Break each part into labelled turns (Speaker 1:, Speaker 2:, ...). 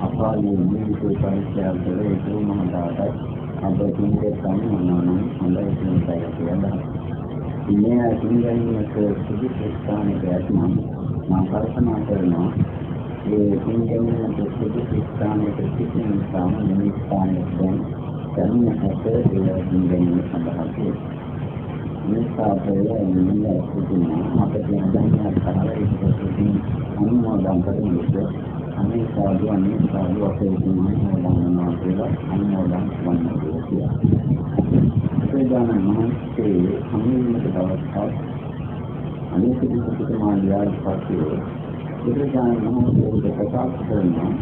Speaker 1: අපායේ ජීවිතේ පරිත්‍යාග කළ ඒ මහදාට අද තුන්දේ සම්මානන හොඳයි කියන එකයි කියනවා. ඉන්නේ තුන්වෙනිමක සුදුසු ස්ථානයක ඇතනම් මම කල්පනා කරනවා ඒ තුන්වෙනිමක සුදුසු ස්ථානයක සිටින නිසා මේ ස්ථානයේ දැන් දැනුම ඇත ඒ තුන්වෙනිම සඳහා කියනවා. නිසාපේ නිල සිටින අපේ දැනුම කරලා ඉස්සරහින් අනුමෝදන් කරන්නේ අනේ සාදු අනේ සාදු අපේ ජීවිතය ගන්නවා කියලා අනුමෝදන් වන්නවා කියලා. ප්‍රේදාන මහන්සිය සම්මිලිත දවසක් අනේක දිසකට මාළියාට පස්සේ ප්‍රේදාන මහන්සිය ප්‍රකාශ කරනවා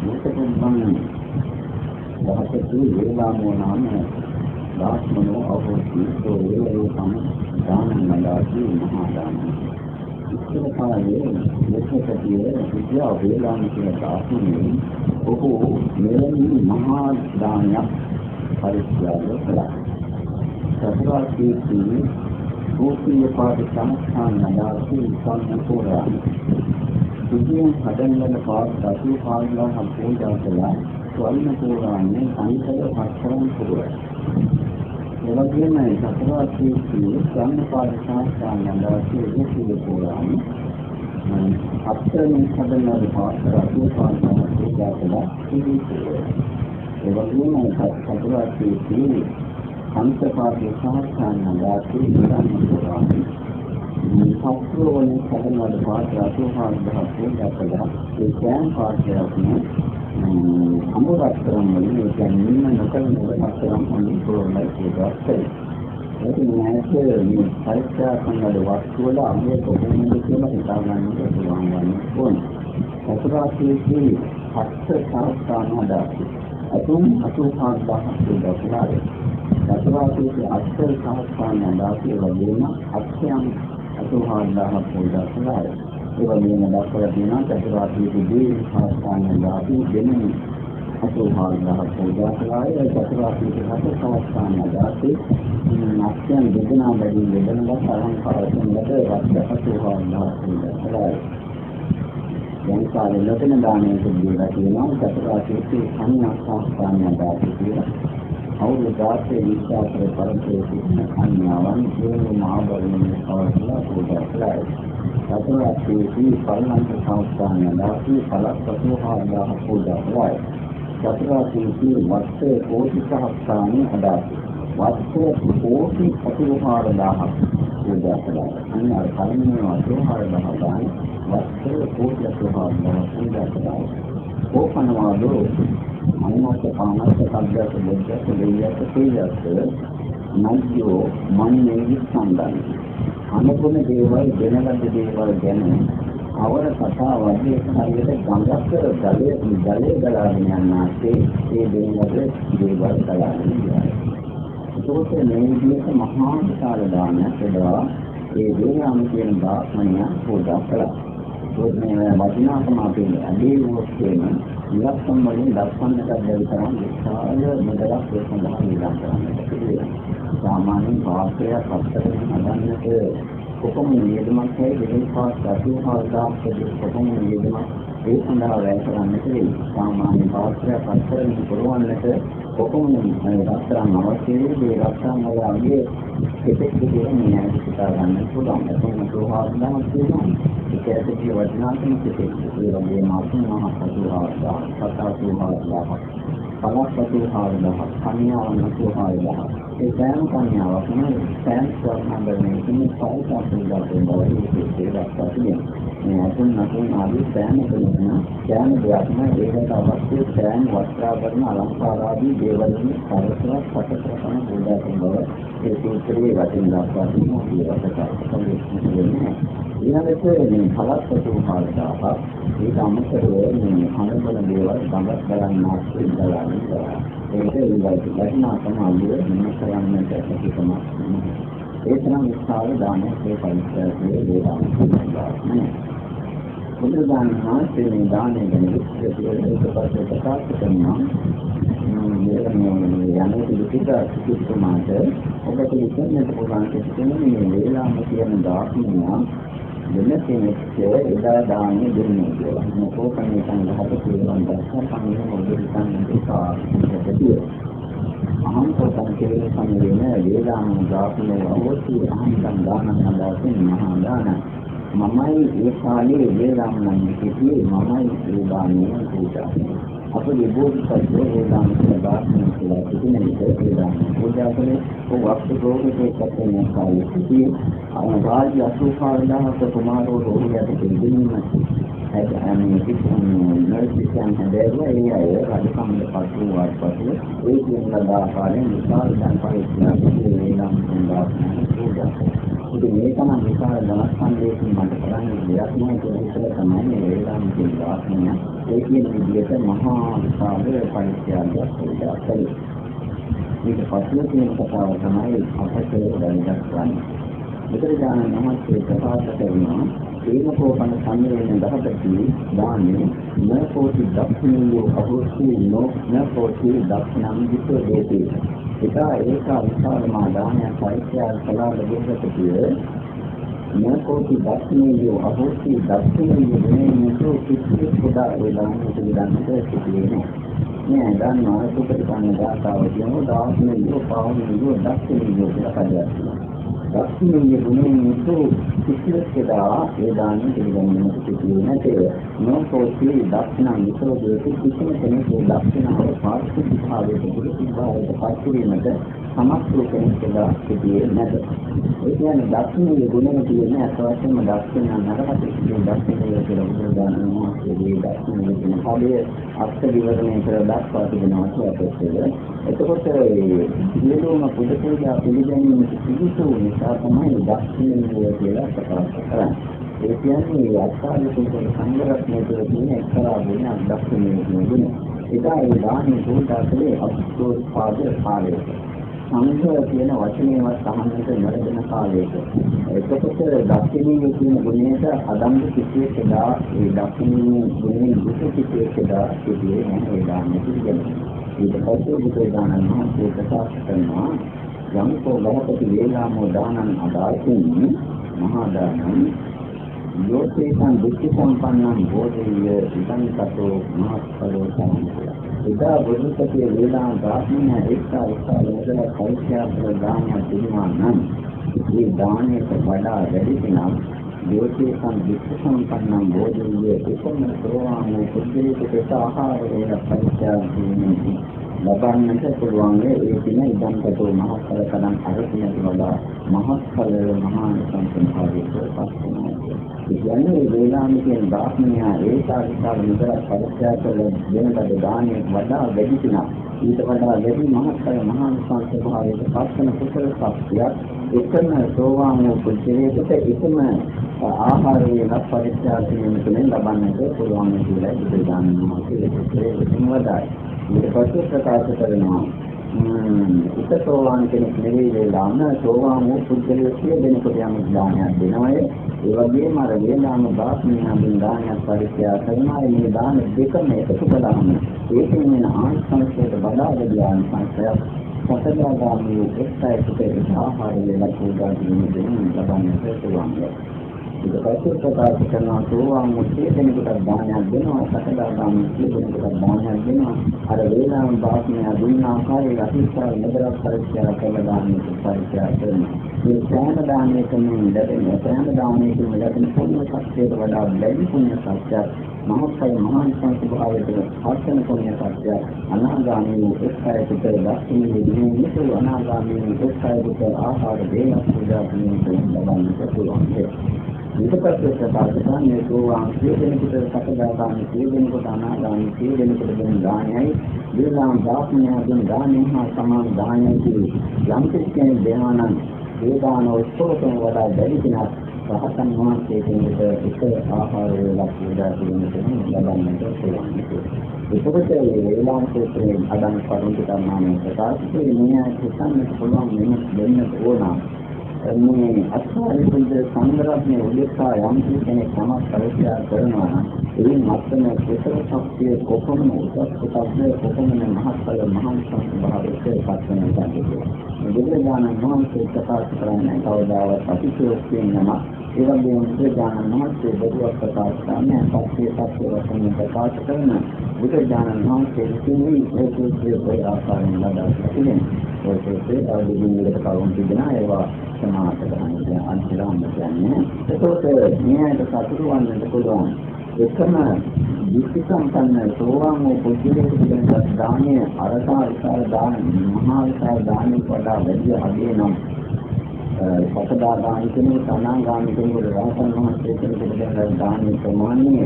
Speaker 1: මොකක්ද බන්නේ දහසතු වේලාමෝ නාම දාස්මනෝ අවෝති සෝ වේලෝකම් දානං නදාති මහා දානං ඉස්සර කාලේ මෙතකදී විද්‍යාව වේලාම කියන දාසුනේ ඔහු මෙලෙනි මහා දානයක් පරිත්‍යාග කළා. සතරාකීති භූතිය පාද සංස්ථාන නදාති සම්පූර්ණ. විද්‍යාව හදන්නන පාද දසු පාදලා සම්පූර්ණ කළා. ස්වර්ණ පුරාණය සංකල්ප පස්තරම් පුරා. එවැගේම සතරාකීති සම්පාද සංස්ථාන නදාති භූතිය පුරාණය අත්තරෙන් හදන්නන පාද දසු පාදලා පුරා කළා. ඒ වගේම චතුරාර්ය අන්තපාදී සහස්‍රාන්න දාති සම්පූර්ණ මේ සත්‍යෝවන සැදනවල පාත්‍රාතු හාරදහ පූජා ඒ ඥාන පාත්‍රයක්නේ අමුරත්තරම් වලින් ඒ කියන්නේ නිම නොකරන වස්තරම් වලින් පොරොන්දයි පූජා කරේ. ඒක නෑසේ මේ පරිත්‍යා සංගල වස්තු වල අමුය කොහොමද කියලා හිතා ගන්න පුළුවන් වන්නේ ඕනේ. චතුරාර්යයේ හත්ත සහස්‍රාන්න දාති අතුම් 85000 දක්වායි. දසවාසයේ අක්ෂර සහස්‍රාණ දාසිය වගේම අක්ෂයන් 85000 පොඩා කළායි. ඒ වගේම දක්වලා තියෙනවා චතුරාර්යයේ දී සහස්‍රාණ දාසිය දෙන්නේ 85000 පොඩා කළායි. ඒ චතුරාර්යයේ හත සහස්‍රාණ දාසිය අක්ෂයන් දෙදෙනා බැගින් දෙදෙනා සලංකාරයෙන් ලද වස්තු 85000 පොඩා කළායි. දැන් කාලේ ලොකන දානයක දීලා තියෙනවා චතුරාර්යයේ සංඥාස්ථානය දාති කියලා. අවුරුදු 16 විශ්වාසය පරම්පරයේ සිටින අන්‍යවන් සියලු මහබලමින් පවත්ලා පූජා කළා. චතුරාර්යයේ පරමන්ත සංස්ථානය දාති පළක්පතු හාදාහ පූජා කළා. චතුරාර්යයේ වස්ත්‍රේ කෝටි සහස්‍රාණි අදාති. වස්ත්‍රේ කෝටි 84000 පූජා කළා. අන්න අර කලින් වස්ත්‍රේ 84000 දාන වස්ත්‍ර කෝටි ප්‍රමාණය පූජා කළා. කෝපනවාදෝ අනුමත පානස්ස කබ්බත බුද්ධ දෙවියත් තේජස් නයියෝ මන්නේ විසඳන් අනුගුණ දේවල් දැනගත් දේවල් ගැන අවර කතා වගේ හරියට ගඟක් ජලයේ ජලයේ ගලාගෙන යනාසේ ඒ දේවල් දේවල් ගලාගෙන යනවා. ඒකත් මේ විදිහට මහා විශාල දානයක් එදා ඒ වේලාම කියන බාහමණය පූජා කළා. මේ වටිනාකම අපේ අදී වස්තුවෙන් ඉලක්කම් වලින් දක්වන්නට බැරි තරම් විශාල මුදලක් ඒ සඳහා නිදා කරන්නට පුළුවන්. සාමාන්‍යයෙන් වාසයක් අත්තරෙන් හදන්නට කොපමණ නියදමක් ඇයි දෙකෙන් පාස් දසුහාදාක් කොපමණ නියදමක් ඒ සඳහා වැය කරන්නට වෙයි. සාමාන්‍ය වාසයක් අත්තරෙන් පුරවන්නට කොපමණ රත්තරන් අවශ්‍යයි ඒ රත්තරන් වල අගේ කෙටෙක් කියලා මේ හිතා ගන්න පුළුවන්. එතන සෝහාදාක් තියෙනවා. ඒකටදී වටිනාකම කෙටෙක්. ඒ වගේම අතුමහ සතුහාදා සතාසුහාදා පලස්සතුහාදා කන්‍යාවන් සතුහාදා ඒ සෑම කන්‍යාවක්ම සෑම ස්වර්ණබරණයකින් පරිසම්පූර්ණ වෙනවා ඒක දක්වා තියෙනවා. මේ අතුන් නතුන් ආදී සෑම කෙනෙක්ම සෑම දෙයක්ම ඒකට අවශ්‍ය සෑම වස්ත්‍රාභරණ අලංකාර ආදී දේවල් වලින් පරිසරයක් පටකරන පූජා කරන බව ඒ සූත්‍රයේ වටින දක්වා තියෙනවා කියලා තමයි. ඊළඟට මේ පලස්සතු හාරදාහ ඒක අමතරව මේ අනුබල දේවල් ගඟක් බලන්න ආශ්‍රය බලන්න ඒක විදිහට වටිනා සමාධිය මෙන්න කරන්නට හැකියාවක් නැහැ. ඒ තරම් විස්තර දානයක් ඒ පරිස්සමයේ වේදාන්තය. බුදුදාන මහත්මේ මේ දානය ගැන විස්තර කියලා ඒකපස්සේ ප්‍රකාශ කරනවා. මේ යන්නේ පිළිපිට සිතුමාට ඔබට ඉතින්නට පුළුවන් කෙනෙක් මේ වේලාම කියන දාපිනා වෙන කෙනෙක්ට එදා දාන්නේ දෙන්නේ කියලා. මොකෝ කන්නේ සංඝහත කියනවා දැක්කම කන්නේ මොකද හිතන්නේ කාටද අහං සෝතන් කෙරේ සම්මේලන වේලාම දාපිනා අවශ්‍ය අහං දානං දාසින් මහා දානං මමයි ඒ කාලේ වේලාමණන් සිටියේ. මමයි ඒ දානේ පූජා අපේ බෝධිසත්වෝ වේලාම සදාස්න කියලා සිටින විට වේලාම පූජා කරේ ඔව් වස්තුෝගේ කතේ කාලේ සිටියේ අනුරාජ්‍ය අසුඛාවදාහක කුමාරෝ රෝහියට දෙන්නීම හැදෑමේ කිසිම නර්සිකයන් හැදෑරුවා ඒ අය රජකම්මට පසු වාට පසු ඒ කියන ලද ආකාරයෙන් විශාල ධන පරිශ්‍රමයේ වේලාම සදාස්න පූජා කරා ඉතින් මේ තමයි විශාල ධනස් සංදේශින් මට කරන්නේ දෙයක් නෑ කියලා හිතලා තමයි මේ වේලාම කියන වාක්‍යය ඒ කියන විදිහට මහා විශාල පරිත්‍යාගයක් වේදා කළේ. මේක පස්සේ තියෙන කතාව තමයි අපට දැනගන්න ගන්න. මෙතන ඥාන මහත්සේ ප්‍රකාශ කරනවා ඒන කෝපන සම්මේලන දහකදී දාන්නේ නකෝටි දක්ෂිනෝ අහෝසි නෝ නකෝටි දක්ෂිනම් විතෝ දේති ඒක ඒක විශාලම දානයක් පරිත්‍යාග කළා ලැබෙන්නට නකෝටි දක්ෂිනෝ අහෝසි දක්ෂිනෝ වෙනේ නෝ කිසි පොඩා වේලාවට විදන්නට සිටින්නේ නෑ දන්නවා සුපරි කන්න දාතාව කියනවා දාස්නේ පාවුනේ දක්ෂිනෝ කියලා කඩයක් දක්ෂිනීය ගුණයෙන් යුතු කිසිලකදා ඒ දාන පිළිගන්නට සිටියේ නැතේ. නොකෝටි දක්ෂිනා විතරෝදේ කිසිම කෙනෙකු දක්ෂිනාව පාර්ශ්ව භාවයට ගුරු භාවයට පත්වීමට සමත් වූ කෙනෙකුලා සිටියේ නැත. ඒ කියන්නේ දක්ෂිනීය ගුණය කියන්නේ අසවශ්‍යම දක්ෂිනා නරකට සිටින දක්ෂිනීය කියලා බුදුදාන මහත්මයේ දක්ෂිනීය කියන පදයේ අර්ථ විවරණය කර දක්වා තිබෙනවා කියලා එතකොට මේ සියලුම පුද පූජා පිළිගැනීම සිදුසු නිසා තමයි දක්ෂිනීය කියලා ප්‍රකාශ කරන්නේ. ඒ කියන්නේ අත්පාද කුසල සංගරත්නයේ තියෙන එක්තරා ගුණයක් දක්ෂිනීය ගුණ. ඒකයි ඒ දාහනේ පූජාකලේ අත්ෝත්පාද කාලයක. සංඝ කියන වචනේවත් අහන්නට නොලැබෙන කාලයක. එතකොට දක්ෂිනීය කියන ගුණයට අදම්බ කිසියෙක් එදා ඒ දක්ෂිනීය ගුණයෙන් දුක කිසියෙක් එදා සිටියේ නැහැ ඒ දාහනේ පිළිගන්නේ. ඊට පස්සේ බුදුදානන් වහන්සේ ප්‍රකාශ කරනවා යම්කෝ ගහපති වේලාමෝ දානං අදාසින් මහා දානං යෝතේසං දුක්ඛ සම්පන්නං බෝධිය ඉදං කතෝ මහත්ඵලෝ සම්පූර්ණ. ඉදා බුදුසතිය වේලාම දාස්මින එක්සා එක්සා ලෝකල පරිත්‍යාග දානය තිබුණා නම් මේ දානයට වඩා වැඩි කෙනා යෝතේසං දුක්ඛ සම්පන්නං බෝධිය එකම සෝවාන් වූ පුද්ගලයෙකුට ආහාර වේල පරිත්‍යාග කිරීමේ ලබන්නට පුළුවන් ඒ දින ඉදන්කතෝ මහත්ඵල කලං අරකිනට වඩා මහත්ඵල මහා සංසම්භාවයට පත් වෙනවා. කියන්නේ මේ වේලාම කියන ධාත්මයා ඒකාකාර විතර පරිත්‍යාග කළ දෙනකට දානයක් වඩා වැඩි කෙනා ඊට වඩා වැඩි මහත්ඵල මහා සංසම්භාවයට පත් වෙන කුසල ශක්තියක් එකම සෝවාන් වූ පුද්ගලයෙකුට එකම ආහාරයේ ලක් පරිත්‍යාග කිරීම තුළින් ලබන්නට පුළුවන් කියලා බුදුදානම කියලා වදායි. ඊට පස්සේ ප්‍රකාශ කරනවා එක සෝවාන් කෙනෙක් නෙවෙයි වේලාම සෝවාන් වූ පුද්ගලයෙක් දෙනකොට යම් දානයක් දෙනවය ඒ වගේම අර වේලාම බාස්මිනාදින් දානයක් පරිත්‍යාග කරනවා. මේ දාන දෙකම එකතු කළාම ඒකෙන් වෙන ආනිසංසයට වඩා වැඩි ආනිසංසයක්. සතරදාගාමී එක්සයිට් ආහාර වේලා පූජා කිරීමෙන් ලබන්නට පුළුවන්. ඊට පස්සේ ප්‍රකාශ කරනවා සෝවාන් මුත්තේ දෙනෙකුට දානයක් දෙනවා සකදාගාම දෙනෙකුට දානයක් දෙනවා අර වේලාම භාෂණය දුන්න ආකාරයේ අතිශය නදරක් පරිච්ඡේද කළ දානයක් පරිච්ඡේද කරනවා මේ සෑම දානයකම ලැබෙන සෑම දානයකම ලැබෙන පුණ්‍ය ශක්තියට වඩා වැඩි පුණ්‍ය ශක්තියක් මහත්කය මහාන් සංස්භාවයට ආසන පුණ්‍ය ශක්තිය අනාගාමී වූ එක්කයකට දක්ෂිනේ දිනේ නිසු අනාගාමී වූ එක්කයකට ආහාර දේන පූජා කිරීමෙන් ලබන්නට පුළුවන් ඊට පස්සේ ප්‍රකාශ කරන්නේ සෝවාන් සියදෙනෙකුට සකදාගාමී සියදෙනෙකුට අනාගාමී සියදෙනෙකුට දෙන දානයයි විලාම් දාස්මයන් දානය හා සමාන දානයයි යම් කෙනෙක් දෙනානම් ඒ දාන උත්සවයෙන් වඩා බැරි කෙනෙක් රහතන් වහන්සේ කෙනෙකුට එක ආහාර වේලක් පූජා කිරීමෙන් ලබන්නට පුළුවන්. එතකොට මේ වේලාම් සූත්‍රයෙන් අදන් කරුණු කරනාමේ ප්‍රකාශ කිරීමේ හිතන්නට පුළුවන් වෙනස් වෙන්න ඕන. මේ අස්වාරිකුද සංග්‍රහණය උදෙසා යම් කෙනෙක් තමක් පරිත්‍යාග කරනවා නම් ඒ මත්තම කුසල ශක්තිය කොපමණ උසස් කොටස්ද කොපමණ මහත්ඵල මහාන් සංස්භාවයක පත්වන ගන්නේ. බුදුරජාණන් වහන්සේ ප්‍රකාශ කරන්නේ කවදාවත් අතිශෝක්තියෙන් නම ඒ වගේම බුදුරජාණන් වහන්සේ බොදුවක් ප්‍රකාශ කරන්නේ පස්සේ පස්සේ වශයෙන් ප්‍රකාශ කරන බුදුරජාණන් වහන්සේ විසින් මේ සූත්‍රයේ ආකාරයෙන් ලබා තිබෙනවා. ඔය සූත්‍රයේ අවදීනකට කවුරුන් තිබෙනා ඒවා සමාත කරන්නේ අන්තිරාම කියන්නේ. ඒකෝට මේකට සතුටු වන්නට පුළුවන්. එකම විසි සම්පන්න සෝවාන් වූ පුද්ගලයෙකුට දෙන දානය අරසා විශාල දාන මහා විශාල දානයට වඩා වැඩි අගේ නම් සකදා දාන කෙනෙකුට අනාගාමී කෙනෙකුට රහතන් වහන්සේ කෙනෙකුට දෙන දාන ප්‍රමාණය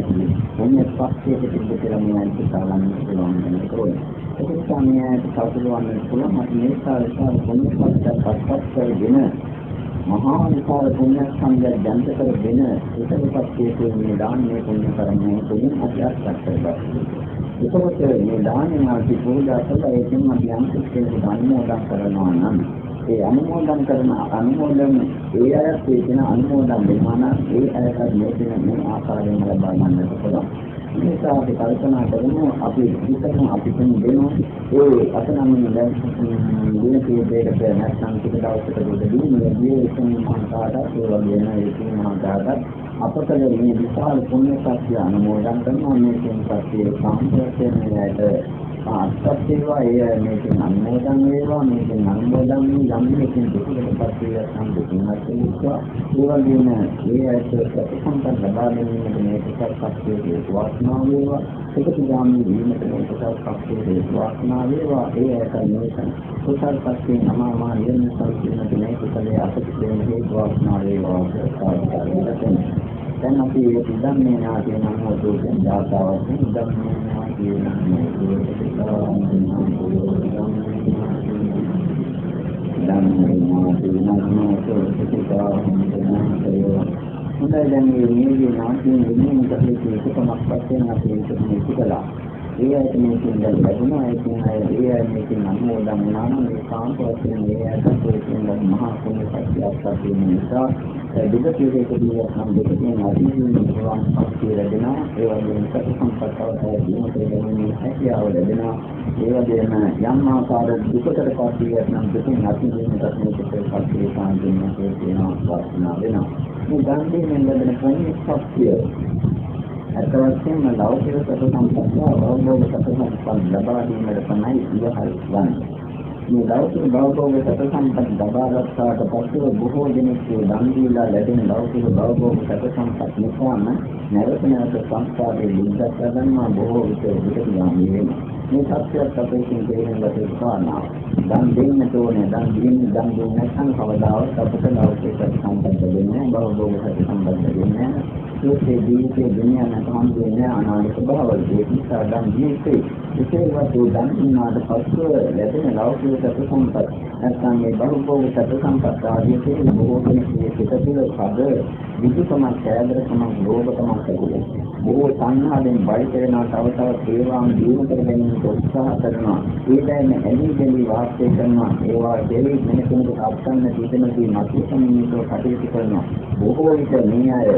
Speaker 1: මොන්නේ පස්සේ තිබෙන්න කියලා මේ අන්තිකාලන්න පුළුවන් වෙනකොට ඒක නිසා මේ සතුටු වන්නට පුළුවන් අපි මේ සාරසා කොන්පස්ස පස්සක් කරගෙන මහා විශාල පුණ්‍ය සංගය ජනිත කරගෙන ඒකපත් හේතුවේ දාන්නේ පුණ්‍ය කරන්නේ තුලින් අධ්‍යාත්මක කරගන්නවා. එතකොට මේ දාන්නේ මාති පූජා කළා ඒකෙන් අපි යම් කෙනෙකුට අනුමෝදන් කරනවා නම් ඒ අනුමෝදන් කරන අනුමෝදන් ඒ අයත් කියන අනුමෝදන් වෙනවා නම් ඒ අයට මේ මේ ආකාරයෙන් ලබා ගන්නට පුළුවන්. නිසා අපි කල්පනා කරමු අපි හිතමු අපි දෙනවා ඒ අතනම දැන් දින කීපයකට නැත්නම් ටික දවසකට උදදී මේ ජීවිතේ මහාකාරය ඒ වගේම ඒ මහාකාරය අපතල මේ විශාල පුණ්‍ය ශක්තිය අනුමෝදන් කරනවා මේ කියන ශක්තිය සම්පූර්ණ වෙනයට අත්පත් වේවා ඒ මේකෙන් අනුමෝදන් වේවා මේකෙන් අනුමෝදන් වී යම් මේකෙන් දුකකටපත් වේවා සම්පූර්ණවත් වේවා ඒ වගේම ඒ ඇයට ප්‍රතිසම්පන්න ලබා ගැනීමට මේක සත්‍යයේ වාසනාව වේවා එකතු ගාමී වීමට මේක සත්‍යයේ වාසනාව වේවා ඒ ඇයට මේක කුසල් පස්සේ නමමා නිර්ම සංකීර්ණ මේ කුසලයේ අපිට හේතු වාසනාව වේවා දැන් අපි ඉදම්මේ නාදී නම් හොතුන් දාතාවක් ඉදම්මේ නාදී නම් ධම්මේ නාදී නම් හොතුන් හොඳයි දැන් මේ නියෝගී නාදී වෙනින් කටේ එකමක් වශයෙන් අපි මේක කළා ඒ ඇයි මේකෙන් දැන් ලැබුණා ඒකෙන් අය ඒ ඇයි මේකෙන් අනුමෝදන් වුණා නම් මේ කාන්ත වශයෙන් ඒ ඇයිට ඒකෙන් දැන් මහා පුණ්‍ය ශක්තියක් ලැබෙන නිසා දුක පිළිකදී නම් දෙකෙන් අදීන නිවන් ශක්තිය ලැබෙනවා ඒ වගේම සතු සම්පත්තව දීමට ලැබෙන හැකියාව ලැබෙනවා ඒ වගේම යම් ආකාර දුකකට පස්සේ නම් දෙකෙන් අදීනට මේකට පස්සේ සාන්තියක් තියෙනවා වාසනාව වෙනවා මේ ගාන්ධීයෙන් ලැබෙන පුණ්‍ය ශක්තිය අත වශයෙන්ම ලෞකික සතු සම්පන්න අවබෝධ සතු සම්පන්න ලබා ගැනීමට තමයි ඉවහල් වන්නේ. මේ ලෞකික භෞතික සතු සම්පන්න ලබා ගන්නට පස්සේ බොහෝ දෙනෙක් දන් දීලා ලැබෙන ලෞකික භෞතික සතු සම්පන්න නිසාම නැවත නැවත සංස්කාරයේ ලිංගත් කරගන්නා බොහෝ විට විදිහට යන්නේ. මේ සත්‍යයක් අපේ තේරුම් ගත කාරණා. දන් දෙන්න ඕනේ. දන් දෙන්න දන් දෙන්න නැත්නම් කවදාවත් අපට ලෞකික සතු සම්පන්න දෙන්නේ නැහැ. භෞතික සතු සම්පන්න දෙන්නේ නැහැ. මේ ජීවිතේ දුනියන සම්පූර්ණ අනාගත භවවල ඒ නිසා දැන් ජීවිතේ විශේෂවත් දන් ඉන්නාට පස්සෙ ලැබෙන ලෞකික සතු සම්පත් නැත්නම් මේ බහුභෝග සතු සම්පත් ආදී කියන බොහෝ කෙනෙක් පිට තුළ පද විදුකමක් කෑදරකමක් ලෝභකමක් ඇතිවේ බොහෝ සංහාවෙන් බයි කරනවා තව තවත් ඒවාම දිනු කර ගැනීමට උත්සාහ කරනවා. ඒකෙන් ඇලී ගලී වාසය කරනවා. ඒවා දෙවි මිනිසුන්ට අත්සන්න දීපනදී මතුසමිනේට කටයුතු කරනවා. බොහෝ විට මේ අය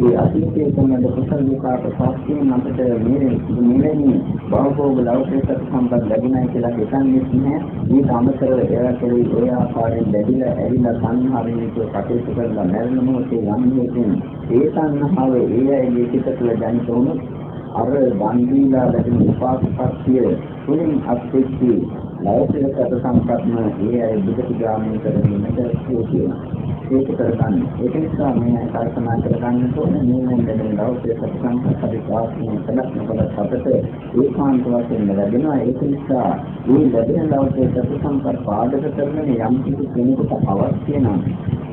Speaker 1: ඒ අතීතයේ සම්බන්ධ කුසල විපාක සාක්ෂියෙන් අපිට මේ මෙවැනි බහුභෝග ලෞකික සම්පත් ලැබුණයි කියලා හිතන්නේ නැහැ. මේ අමතරව ඒවා කෙරෙහි ඒ ආකාරයෙන් ලැබිලා ඇවිල්ලා සංහාවෙන් යුතුව කටයුතු කරලා මරණ මොහොතේ යන්නේ ඒ සංහාව ඒ අයගේ සිත තුළ ජනිත වුණොත් අර දන් දීලා ලැබෙන විපාකපත්තිය තුලින් අත්විච්චි ලෞකික සම්පත්ම ඒ අය බුදුති ගාමී කරගන්නට කියනවා. ඒක කරගන්න. ඒක නිසා මේ කල්පනා කරගන්න ඕනේ මේ වෙනදෙන ලෞකික සත්‍යංක පරිපාලනය කළත් නොකළත් අපට ඒකාන්ත වශයෙන් ලැබෙනවා. ඒක නිසා මේ ලැබෙන ලෞකික සත්‍යංක පාදක කරගෙන යම් කිසි කෙනෙකුට අවශ්‍ය නම්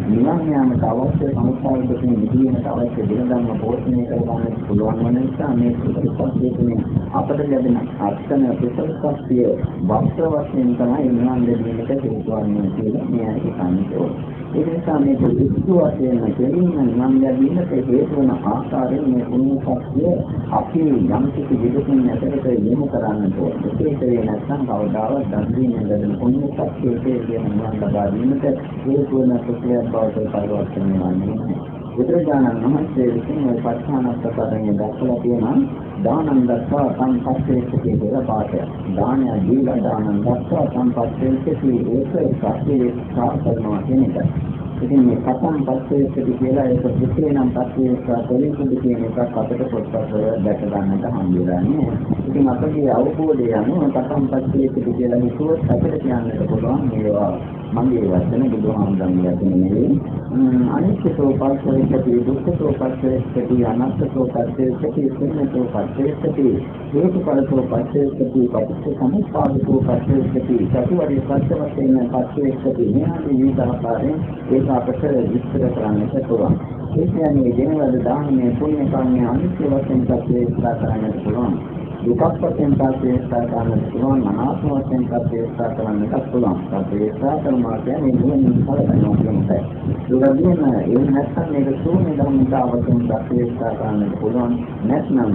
Speaker 1: නිවන් යාමට අවශ්‍ය සංස්කාරකකින් විදීමට අවශ්‍ය දිනදම්ම පෝෂණය කරගන්න පුළුවන් වන නිසා මේ ප්‍රතිපත්තියේ අපට ලැබෙන අර්ථන ප්‍රතිපත්තිය වස්ත්‍ර වශයෙන් තමයි නිවන් ලැබීමට හේතු වන්නේ කියලා මේ අය කියන්නේ. ඒ නිසා මේ දුක්ඛ වශයෙන් දෙලින් නිවන් ලැබීමට හේතු වන ආකාරයෙන් මේ පුණ්‍ය ශක්තිය අපි යම් කිසි විදකින් නැතකට යොමු කරන්නට ඕනේ. ඒක වේ නැත්නම් කවදාවත් දන් දීමෙන් ලැබෙන පුණ්‍ය ශක්තියේ කියන නිවන් ලබා ගැනීමට හේතු වන ප්‍රතිපත්තිය බවට පරිවර්තනය වන්නේ. බුදුරජාණන් වහන්සේ විසින් මේ පස්හානස්තරයෙන් දක්වලා තියෙනවා දානං දස්වා සංපස්සේති කියලා පාඩය. දානය දීලා දානං දස්වා සංපස්සේති ඒක සත්‍යයේ සාකරනවා කියන එක. ඉතින් මේ කතම් පස්සේති කියලා ඒක විස්තරේ නම් පස්සේ කොලින් කුඩු කියන එකක් අපිට පොත්පත් වල දැක ගන්නට හම්බෙලා නෑ. ඉතින් අපගේ අවබෝධය අනුව කතම් පස්සේති කියලා හිතුවොත් අපිට කියන්නට පුළුවන් මේවා මගේ වචන බුදුහාමුදුරන්ගේ වචන නෙවෙයි. අනිත්‍යෝ පස්සේති දුක්ඛෝ පස්සේති අනාත්මෝ පස්සේති ශුන්‍යතෝ පස්සේති හේතුඵලතෝ පස්සේති පටිච්ච සමුප්පාදතෝ පස්සේති චතුවරි සත්‍ය වශයෙන් පස්සේති මෙහාදී විවිධාකාරයෙන් ඒක අපට විස්තර කරන්නට පුළුවන්. ඒ කියන්නේ දෙනවද දානමය පුණ්‍ය කර්මය අනිත්‍ය වශයෙන් පස්සේ කරන්නට පුළුවන්. දුකක් වශයෙන් පස්සේ කරන්නට පුළුවන් අනාත්ම වශයෙන් පස්සේ කරන්නට පුළුවන්. පස්සේ කරනවා කියන්නේ නුවණින් කලකනවා කියන එකයි. දුරදීන ඒ නැත්නම් මේක ශූන්‍ය ධර්මතාවයෙන් පස්සේ කරන්නට පුළුවන්. නැත්නම්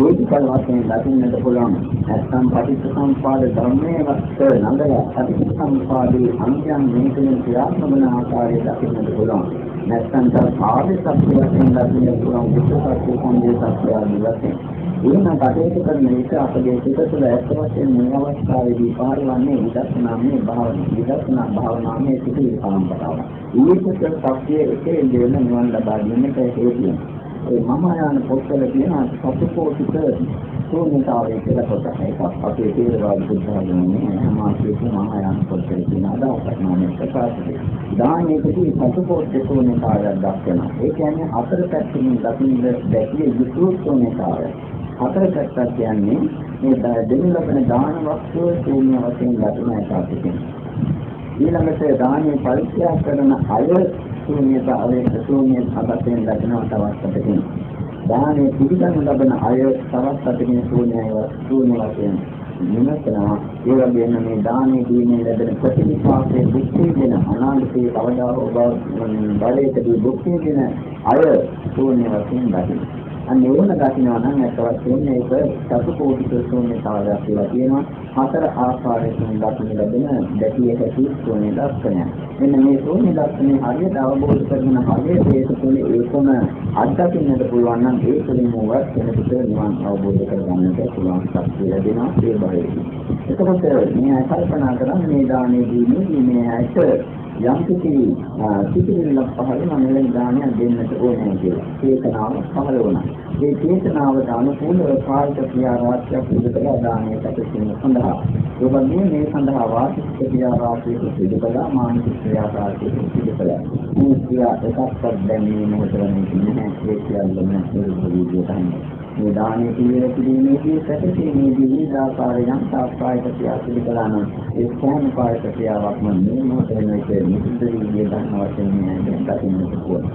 Speaker 1: සෝතිකල් වශයෙන් දකින්නට පුළුවන්. නැත්නම් පටිච්චසමුපාද ධර්මයේ වස්ත නන්දලා පටිච්චසමුපාදේ අන්‍යයන් මේකෙන් ක්‍රියාත්මක වන ආකාරය දකින්නට පුළුවන්. නැත්නම් තව ආර්ය සත්‍ය වශයෙන් දකින්නට පුළුවන්. විශේෂ සත්‍ය සම්දේ සත්‍ය ආදී වශයෙන් එහෙම කටයුතු කරන එක අපගේ සිත තුළ ඇත්ත වශයෙන් මේ අවස්ථාවේදී පාරවන්නේ විදර්ශනාමය භාවනාව. විදර්ශනා භාවනාවේ සිටි පරම්පරාව. ඊට පස්සේ එකේ දෙවන නිවන් ලබා ගැනීමට හේතුව. ඒ මම යන පොත්වල තියෙන සතුටෝතික ශූන්‍යතාවය කියලා කොටස එකක් අපේ තේරවාද බුද්ධාගමේ සමාජයේ මම යන පොත්වල තියෙන අදහසක් මම ප්‍රකාශ කරේ. දානයේදී සතුටෝතික ශූන්‍යතාවයක් දක්වනවා. ඒ කියන්නේ අතර පැත්තකින් දකින්න දැකිය යුතු ශූන්‍යතාවය. හතර පැත්තක් කියන්නේ මේ දෙනු ලබන දාන වස්තුව ශූන්‍ය වශයෙන් ලැබෙන එක අපිට. ඊළඟට දානයේ පරිත්‍යාග කරන අය ශූන්‍යතාවයේ ශූන්‍ය අබතෙන් ලැබෙන තවස්සතකින්. දානයේ පිළිගනු ලබන අය තවස්සතකින් ශූන්‍යයි ශූන්‍ය වශයෙන් නිමතනවා ඒ වගේම මේ දානයේ දීමේ ලැබෙන ප්‍රතිපාසයේ දුක්ඛ දෙන අනාගතයේ කවදා හෝ බලයකදී දුක්ඛ දෙන අය ශූන්‍ය වශයෙන් දකිනවා අන්න ඕන දකිනවා නම් අත් වශයෙන් මේක චතුකෝටි ශූන්‍යතාවයක් කියලා කියනවා. හතර ආකාරයකින් දකින්න ලැබෙන දැකිය හැකි ශූන්‍ය දර්ශනය. මෙන්න මේ ශූන්‍ය දර්ශනය හරියට අවබෝධ කරගෙන හරියට ඒක තුළ ඒකම අත්දකින්නට පුළුවන් නම් ඒ තුළින් මොවත් කෙනෙකුට නිවන් අවබෝධ කරගන්නට පුළුවන් ශක්තිය ලැබෙනවා ඒ භාවයේදී. එතකොට මේ කල්පනා කරන්නේ මේ දානේ දීමේ මේ ඇට යම් කිසි සිතිවිල්ලක් පහළ වෙන මෙලෙන් දානයක් දෙන්නට ඕනේ කියලා. චේතනාව පහළ වුණා. ඒ චේතනාවට අනුකූලව කායික ක්‍රියා රාශියක් සිදු කළා දානයට පිටින් සඳහා. ඒ වගේම මේ සඳහා වාචික ක්‍රියා රාශියක් සිදු කළා මානසික ක්‍රියා රාශියක් සිදු කළා. මේ ක්‍රියා එකක්වත් දැනීම මොකටද නැහැ. ඒ සියල්ලම නිරුද්ධ විදියට මේ දානයේ පිළිවෙල පිළිමේදී සැකසීමේදී විවිධ ආකාරයන් සාස්ත්‍රායක ක්‍රියා සිදු කළා නම් ඒ සෑම කායික ක්‍රියාවක්ම මේ මොහොතේ මේකේ නිකුත් වීර්ය ගන්න වශයෙන් මේ දකින්නට පුළුවන්.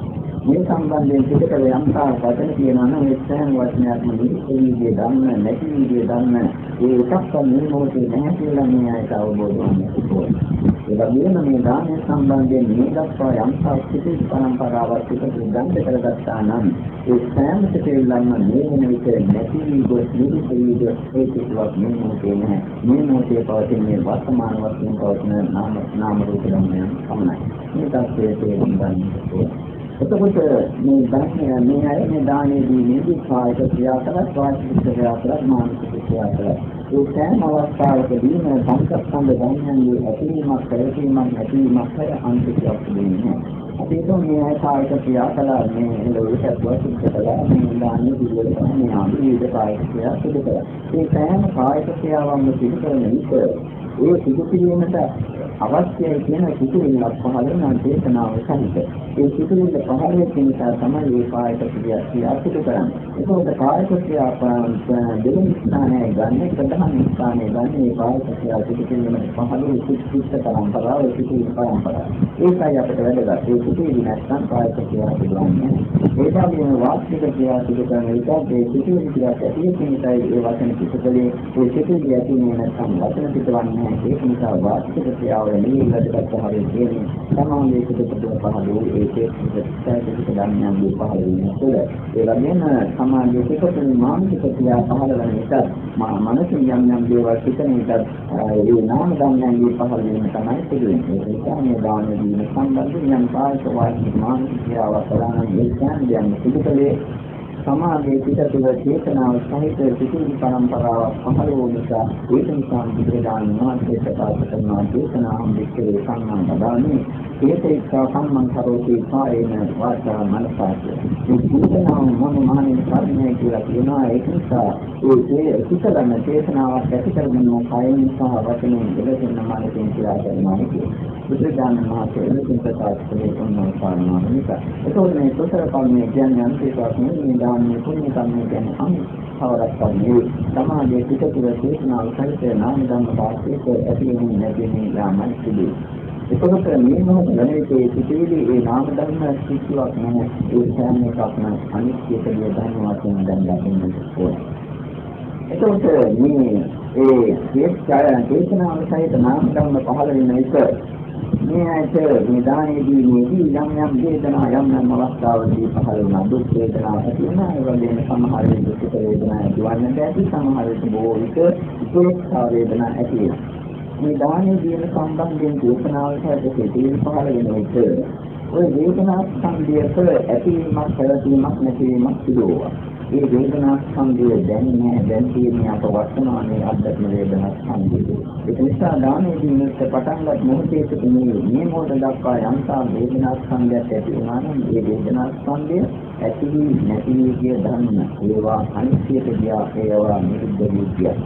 Speaker 1: මේ සම්බන්ධයෙන් පිටකල යම් තාක් වචන කියනවා නම් ඒ සෑම වචනයක්ම නිකුත් වීර්ය ගන්න නැති වීර්ය ගන්න ඒ එකක්වත් මේ මොහොතේ නැහැ කියලා මේ ආයත අවබෝධ වන්න ඕනේ. ඒ වගේම මේ දානය සම්බන්ධයෙන් මේ දක්වා යම් සංස්කෘති පරම්පරාවක් පිටු ගන්න කරගත්තා නම් ඒ සෑම කෙලෙල්ලම මේ වෙන විට නැති වී ගොස් නිරුපී ගොස් ඒ කිසිවක් මේ මොහොතේ නැහැ. මේ මොහොතේ පවතින මේ වර්තමාන වශයෙන් පවතින නාම නාම රූප ධර්මයන් පමණයි. මේ තත්ත්වයේ තේරුම් ගන්න ඕනේ. එතකොට මේ ධර්මය මේ අය මේ දානයේදී මේ කායික ක්‍රියා කරත් වාචික ක්‍රියා කරත් මානසික ක්‍රියා කරත් ඒ සෑම අවස්ථාවකදීම සංකප්පන්ද ධර්මයන්ගේ ඇතිවීමක් පැවතීමක් නැතිවීමක් හර අන්තිකයක් වෙන්නේ. අපි මේ ආකාරයක ක්‍රියා කළා මේ ලෝකයක් වශයෙන් කළා මේ දාන්නේ පිළිවෙල මේ ආදී කායික ක්‍රියා සිදු කළා. ඒ සෑම කායික ක්‍රියාවන්ම සිදු කරන විට ඒ සිදු කිරීමට අවශ්‍යයි කියන සිතුවිල්ලක් පහළ වෙන දේශනාව සහිත. ඒ සිතුවිල්ල පහළ වෙන නිසා තමයි මේ කායික ක්‍රියා ක්‍රියාසිත කරන්නේ. ඒකෝද කායික ක්‍රියා දෙවෙනි ස්ථානයේ ගන්න ප්‍රධාන ස්ථානයේ ගන්න මේ කායික ක්‍රියා සිතුවිල්ලම පහළ වෙන සිත් පරම්පරාව සිතුවිලි පරම්පරාව. ඒකයි අපිට වැදගත්. ඒ සිතුවිලි නැත්නම් කායික ක්‍රියා සිදුවන්නේ. ඒ වගේම වාස්තික ක්‍රියා සිදු කරන විට ඒ සිතුවිලි ක්‍රියා ඇති වෙන නිසායි ඒ වචන පිටකලේ ඒ සිතුවිලි ඇති වෙන නැත්නම් වචන පිටවන්නේ ඒක නිසා වාස්තික ක්‍රියාව නෙවෙයි වැදගත් පහළ වෙන්නේ. සමානයේ පිටකලේ පහළ වූ ඒකේ ප්‍රත්‍යක්ෂ ධර්මයන්ගේ පහළ වීම තුළ ඒ වගේම සමාජයේ පිටකලේ මානසික ක්‍රියා පහළ වෙන නිසා මනසින් යම් යම් දේවල් සිතන විට ඒ නාම ධර්මයන්ගේ පහළ වීම තමයි සිදු වෙන්නේ. ඒ නිසා මේ දාන දීම සම්බන්ධයෙන් යම් කායික වාචික මානසික ක්‍රියාවක් කරන මේ කියන්නේ පිටකලේ සමාධියේ පිටතුල චේතනාව සහිත සිතිවිලි පරම්පරාවක් පහළ වූ නිසා ඒක නිසා බුදුරජාණන් වහන්සේ ප්‍රකාශ කරන චේතනාම් වික්‍රේ සංඥා බදාමි. ඒකේක්ඛා සම්මන් කරෝති කායේන වාචා මනසාච. මේ චේතනාව මොන මානෙන් කර්මය කියලා කියනවා. ඒක නිසා ඒ සිතලන චේතනාවක් ඇති කරගෙන කායෙන් සහ වචනෙන් දෙලෙන්න මානසින් කියලා කරනවා කියන්නේ බුදුරජාණන් වහන්සේ එලෙසින් ප්‍රකාශ කළේ ඔන්න කාරණා නිසා. ඒකෝනේ මේ කුසල කර්මය කියන්නේ අන්තිමට මේ දාන්නේ පුණ්‍ය කර්මය කියන්නේ අම්හවරක් කර්මයේ සමාජයේ පිටතුල චේතනාව සහිත නාම ධර්ම පාස්තික ඇති වෙන්නේ නැති වෙන්නේ යාමයි සිදුවේ. එතකොට මේ මොහොත ගණිතයේ සිටිවිලි ඒ නාම ධර්ම සිද්ධාවක් නැහැ. ඒ සෑම එකක්ම අනිත්‍ය කියලා ධර්ම වශයෙන් දැන් ලබන්න ඕනේ. එතකොට මේ ඒ චේතනාව සහිත නාම ධර්ම පහළ වෙන එක මේ ඇට නිදානයේදී මේදී යම් යම් වේදනා යම් යම් අවස්ථාවලදී පහළ වුණා දුක් වේදනා ඇති වෙනවා ඒ වගේම සමහර විට දුක් වේදනා ඇතිවන්නට ඇති සමහර විට බොහෝ විට උපේක්ෂා වේදනා ඇති වෙනවා මේ දානයේදී සම්බන්ධයෙන් දේශනාවලට ඇතුළේ පහළ වෙන විට ඔය වේදනා සංදේශ ඇතිවීමක් පැවතීමක් නැතිවීමක් සිදු වෙනවා ඒ වේදනා ස්කන්ධය දැනෙන්නේ දැන් තියෙන අප වර්තමානයේ අධ්‍යාත්ම වේදනා ස්කන්ධය. ඒක නිසා දානයේදී මෙත් පටන් ගන්න මොහොතේ තුනේ මේ මොහොත දක්වා යම්තා වේදනා ස්කන්ධයක් ඇති වුණා නම් ඒ වේදනා ස්කන්ධය ඇති වී නැති වී ගිය ධර්ම ඒවා අනිත්‍යයට ගියා ඒවා නිරුද්ධ වී ගියා.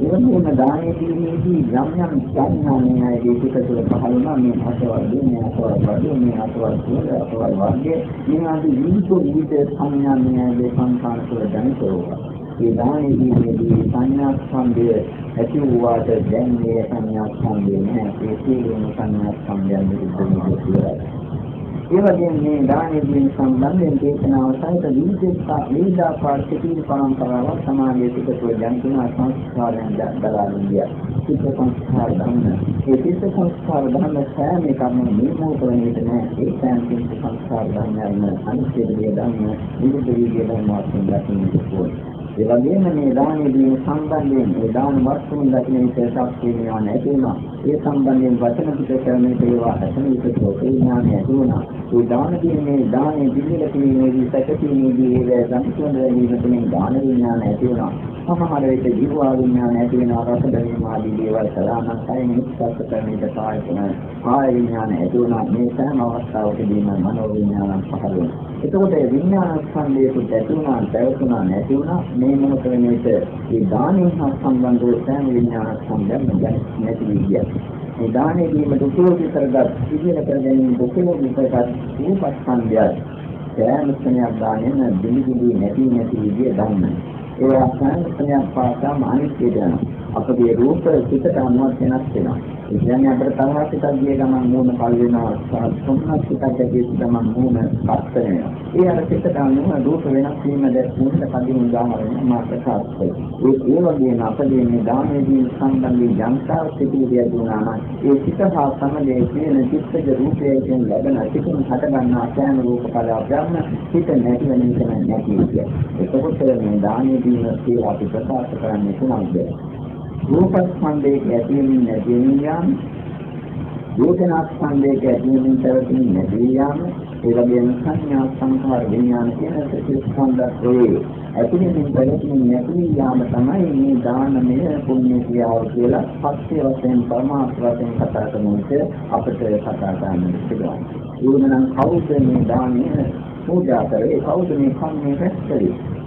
Speaker 1: එවැනිම දානයේ දීමේදී යම් යම් සංඥානේ ඒක තුළ පහළ වුණා මේ අසවල් මේ අසවල් වගේ මේ අසවල් තුළ අසවල් වගේ මේ ආදී විවිධ විවිධ සංඥානේ මේ සංඛාර තුළ දැනෙනවා. ඒ දානයේ දීමේදී සංඥා ස්කන්ධය ඇති වූවාට දැන් මේ සංඥා ස්කන්ධය නැහැ ඒ සියලුම සංඥා ස්කන්ධයන් විරුද්ධ වෙනවා. ඒ වගේම මේ දානයේදී සම්බන්ධයෙන් දේශනාව සහිත විවිධ විවිධාකාර සිතිවිලි පරම්පරාවක් සමාජයේ පිටතුව ජනිතන සංස්කාරයන් දලාගෙන ගියා. චිත්ත සංස්කාර ධර්ම. ඒ චිත්ත සංස්කාර ධර්ම සෑම එකම නිමෝත වෙන විට නෑ. ඒ සෑම චිත්ත සංස්කාර ධර්මයන්ම අනිත්‍ය විදිය ධර්ම, විවිධ විදිය ධර්ම වශයෙන් දකින්න ඕනේ. ඒ වගේම මේ දානයේදී සම්බන්ධයෙන් ඒ දාන වස්තුන් දකින විට ශක්තිය නැති වෙනවා. ඒ සම්බන්ධයෙන් වචන පිට කරන ඒවා අසන විට ඥානය ඇති වුණා. ඒ දාන දීමේ දානේ දිවිල කීමේදී සැකසීමේදී ඒ සම්පූර්ණ වීම තුළින් දාන විඥාන ඇති වුණා. සමහර විට ජීවා විඥාන ඇති වෙනවා රස දැනීම ආදී දේවල් කළා නම් කයින් ඉස්සත් කරන විට කාය වෙන කාය විඥාන ඇති වුණා. මේ සෑම අවස්ථාවකදීම මනෝ විඥාන පහළ වෙනවා. එතකොට විඥාන ස්කන්ධයට ඇති වුණා, පැවතුණා, නැති වුණා මේ මොහොත වෙන විට ඒ දානය හා සම්බන්ධ සෑම විඥාන ස්කන්ධයක්ම නැති වී ගියා. මේ දානය දීමට උපයෝගී කරගත් විදින කර ගැනීම උපයෝගී කරගත් රූපස්කන්ධය සෑම ස්නේහයක් දානෙන දිලි දිලි නැති නැති විදිය දන්න. ඒ ආකාරයෙන් පාසාම අනිත්‍යද අපගේ රූප සිතට අනුව වෙනස් වෙනවා. ඒ කියන්නේ අපිට තරහ සිතක් ගිය ගමන් මූණ පල් වෙනවා. සොම්නස් සිතක් ගිය ගමන් මූණ පත් වෙනවා. ඒ අර සිතට අනුව රූප වෙනස් වීම දැක්වීමට කලින් උදාහරණයක් මා ප්‍රකාශ කළා. ඒ ඒ වගේම අපගේ මේ දානයේදී සම්බන්ධ යන්ත්‍රා සිටිවිය දුනා නම් ඒ සිත හා සමගයේ තියෙන චිත්තජ රූපයෙන් ලැබෙන සිතින් හටගන්නා සෑම රූප කලාපයක්ම හිත නැති වෙන එක නැති කිය. එතකොට මේ දානයේදී කියලා අපි ප්‍රකාශ කරන්නේ කුමක්ද? රූපස්කන්ධයේ ඇතිවීම නැතිවීම යාම වේදනාස්කන්ධයේ ඇතිවීම පැවතීම නැතිවීම යාම ඒ වගේම සංඥා සංඛාර විඥාන කියන ස්කන්ධයේ ඇතිවීම පැවතීම නැතිවීම යාම තමයි මේ දානමය පුණ්‍ය ක්‍රියාව කියලා පස්සේ වශයෙන් පරමාර්ථ වශයෙන් කතා කරනකොට අපිට කතා කරන්න පුළුවන්. ඌනනම් කවුද මේ දානය පූජා කරේ කවුද මේ කන්නේ රැස් කරේ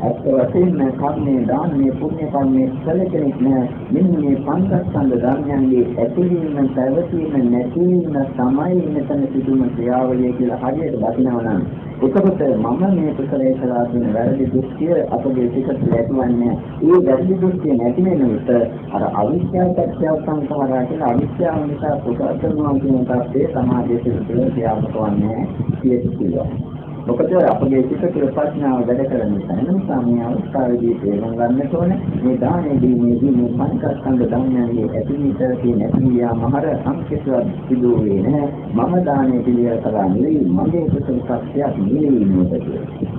Speaker 1: අත් වශයෙන්ම කර්මයේ දානමේ පුණ්‍ය කර්මයේ කළ කෙනෙක් නෑ. මෙන්න මේ පංචස්කන්ධ ධර්මයන්ගේ ඇතිවීම, පැවතීම, නැතිවීම තමයි මෙතන සිදුවන ක්‍රියාවලිය කියලා හරියට දකිනවා නම් එතකොට මම මේ කුසලයේ කළා කියන වැරදි දෘෂ්ටිය අපගේ පිටට ලැබුවන්නේ. ඒ වැරදි දෘෂ්ටිය නැති වෙන විට අර අවිද්‍යාව පත්‍ය සංඛාරා කියලා අවිද්‍යාව නිසා කුසල කරනවා කියන තත්ත්වය සමාජයේ සිදුවෙන ක්‍රියාවක් වන්නේ කියලා. මොකද අපගේ සිත තුළ ප්‍රඥාව වැඩ කරන නිසා නිසා මේ අවස්ථාවේදී තේරුම් ගන්නට ඕනේ. මේ දානයේදී මේදී මේ පංචස්කන්ධ ධර්මයන්ගේ ඇතිවිතර තියෙන ඇතිවියා මහර සංකේතවත් සිදු වේ නැහැ. මම දානය පිළිවෙල කරා නෙවෙයි මගේ කුසල සත්‍යයක් නෙවෙයි මේක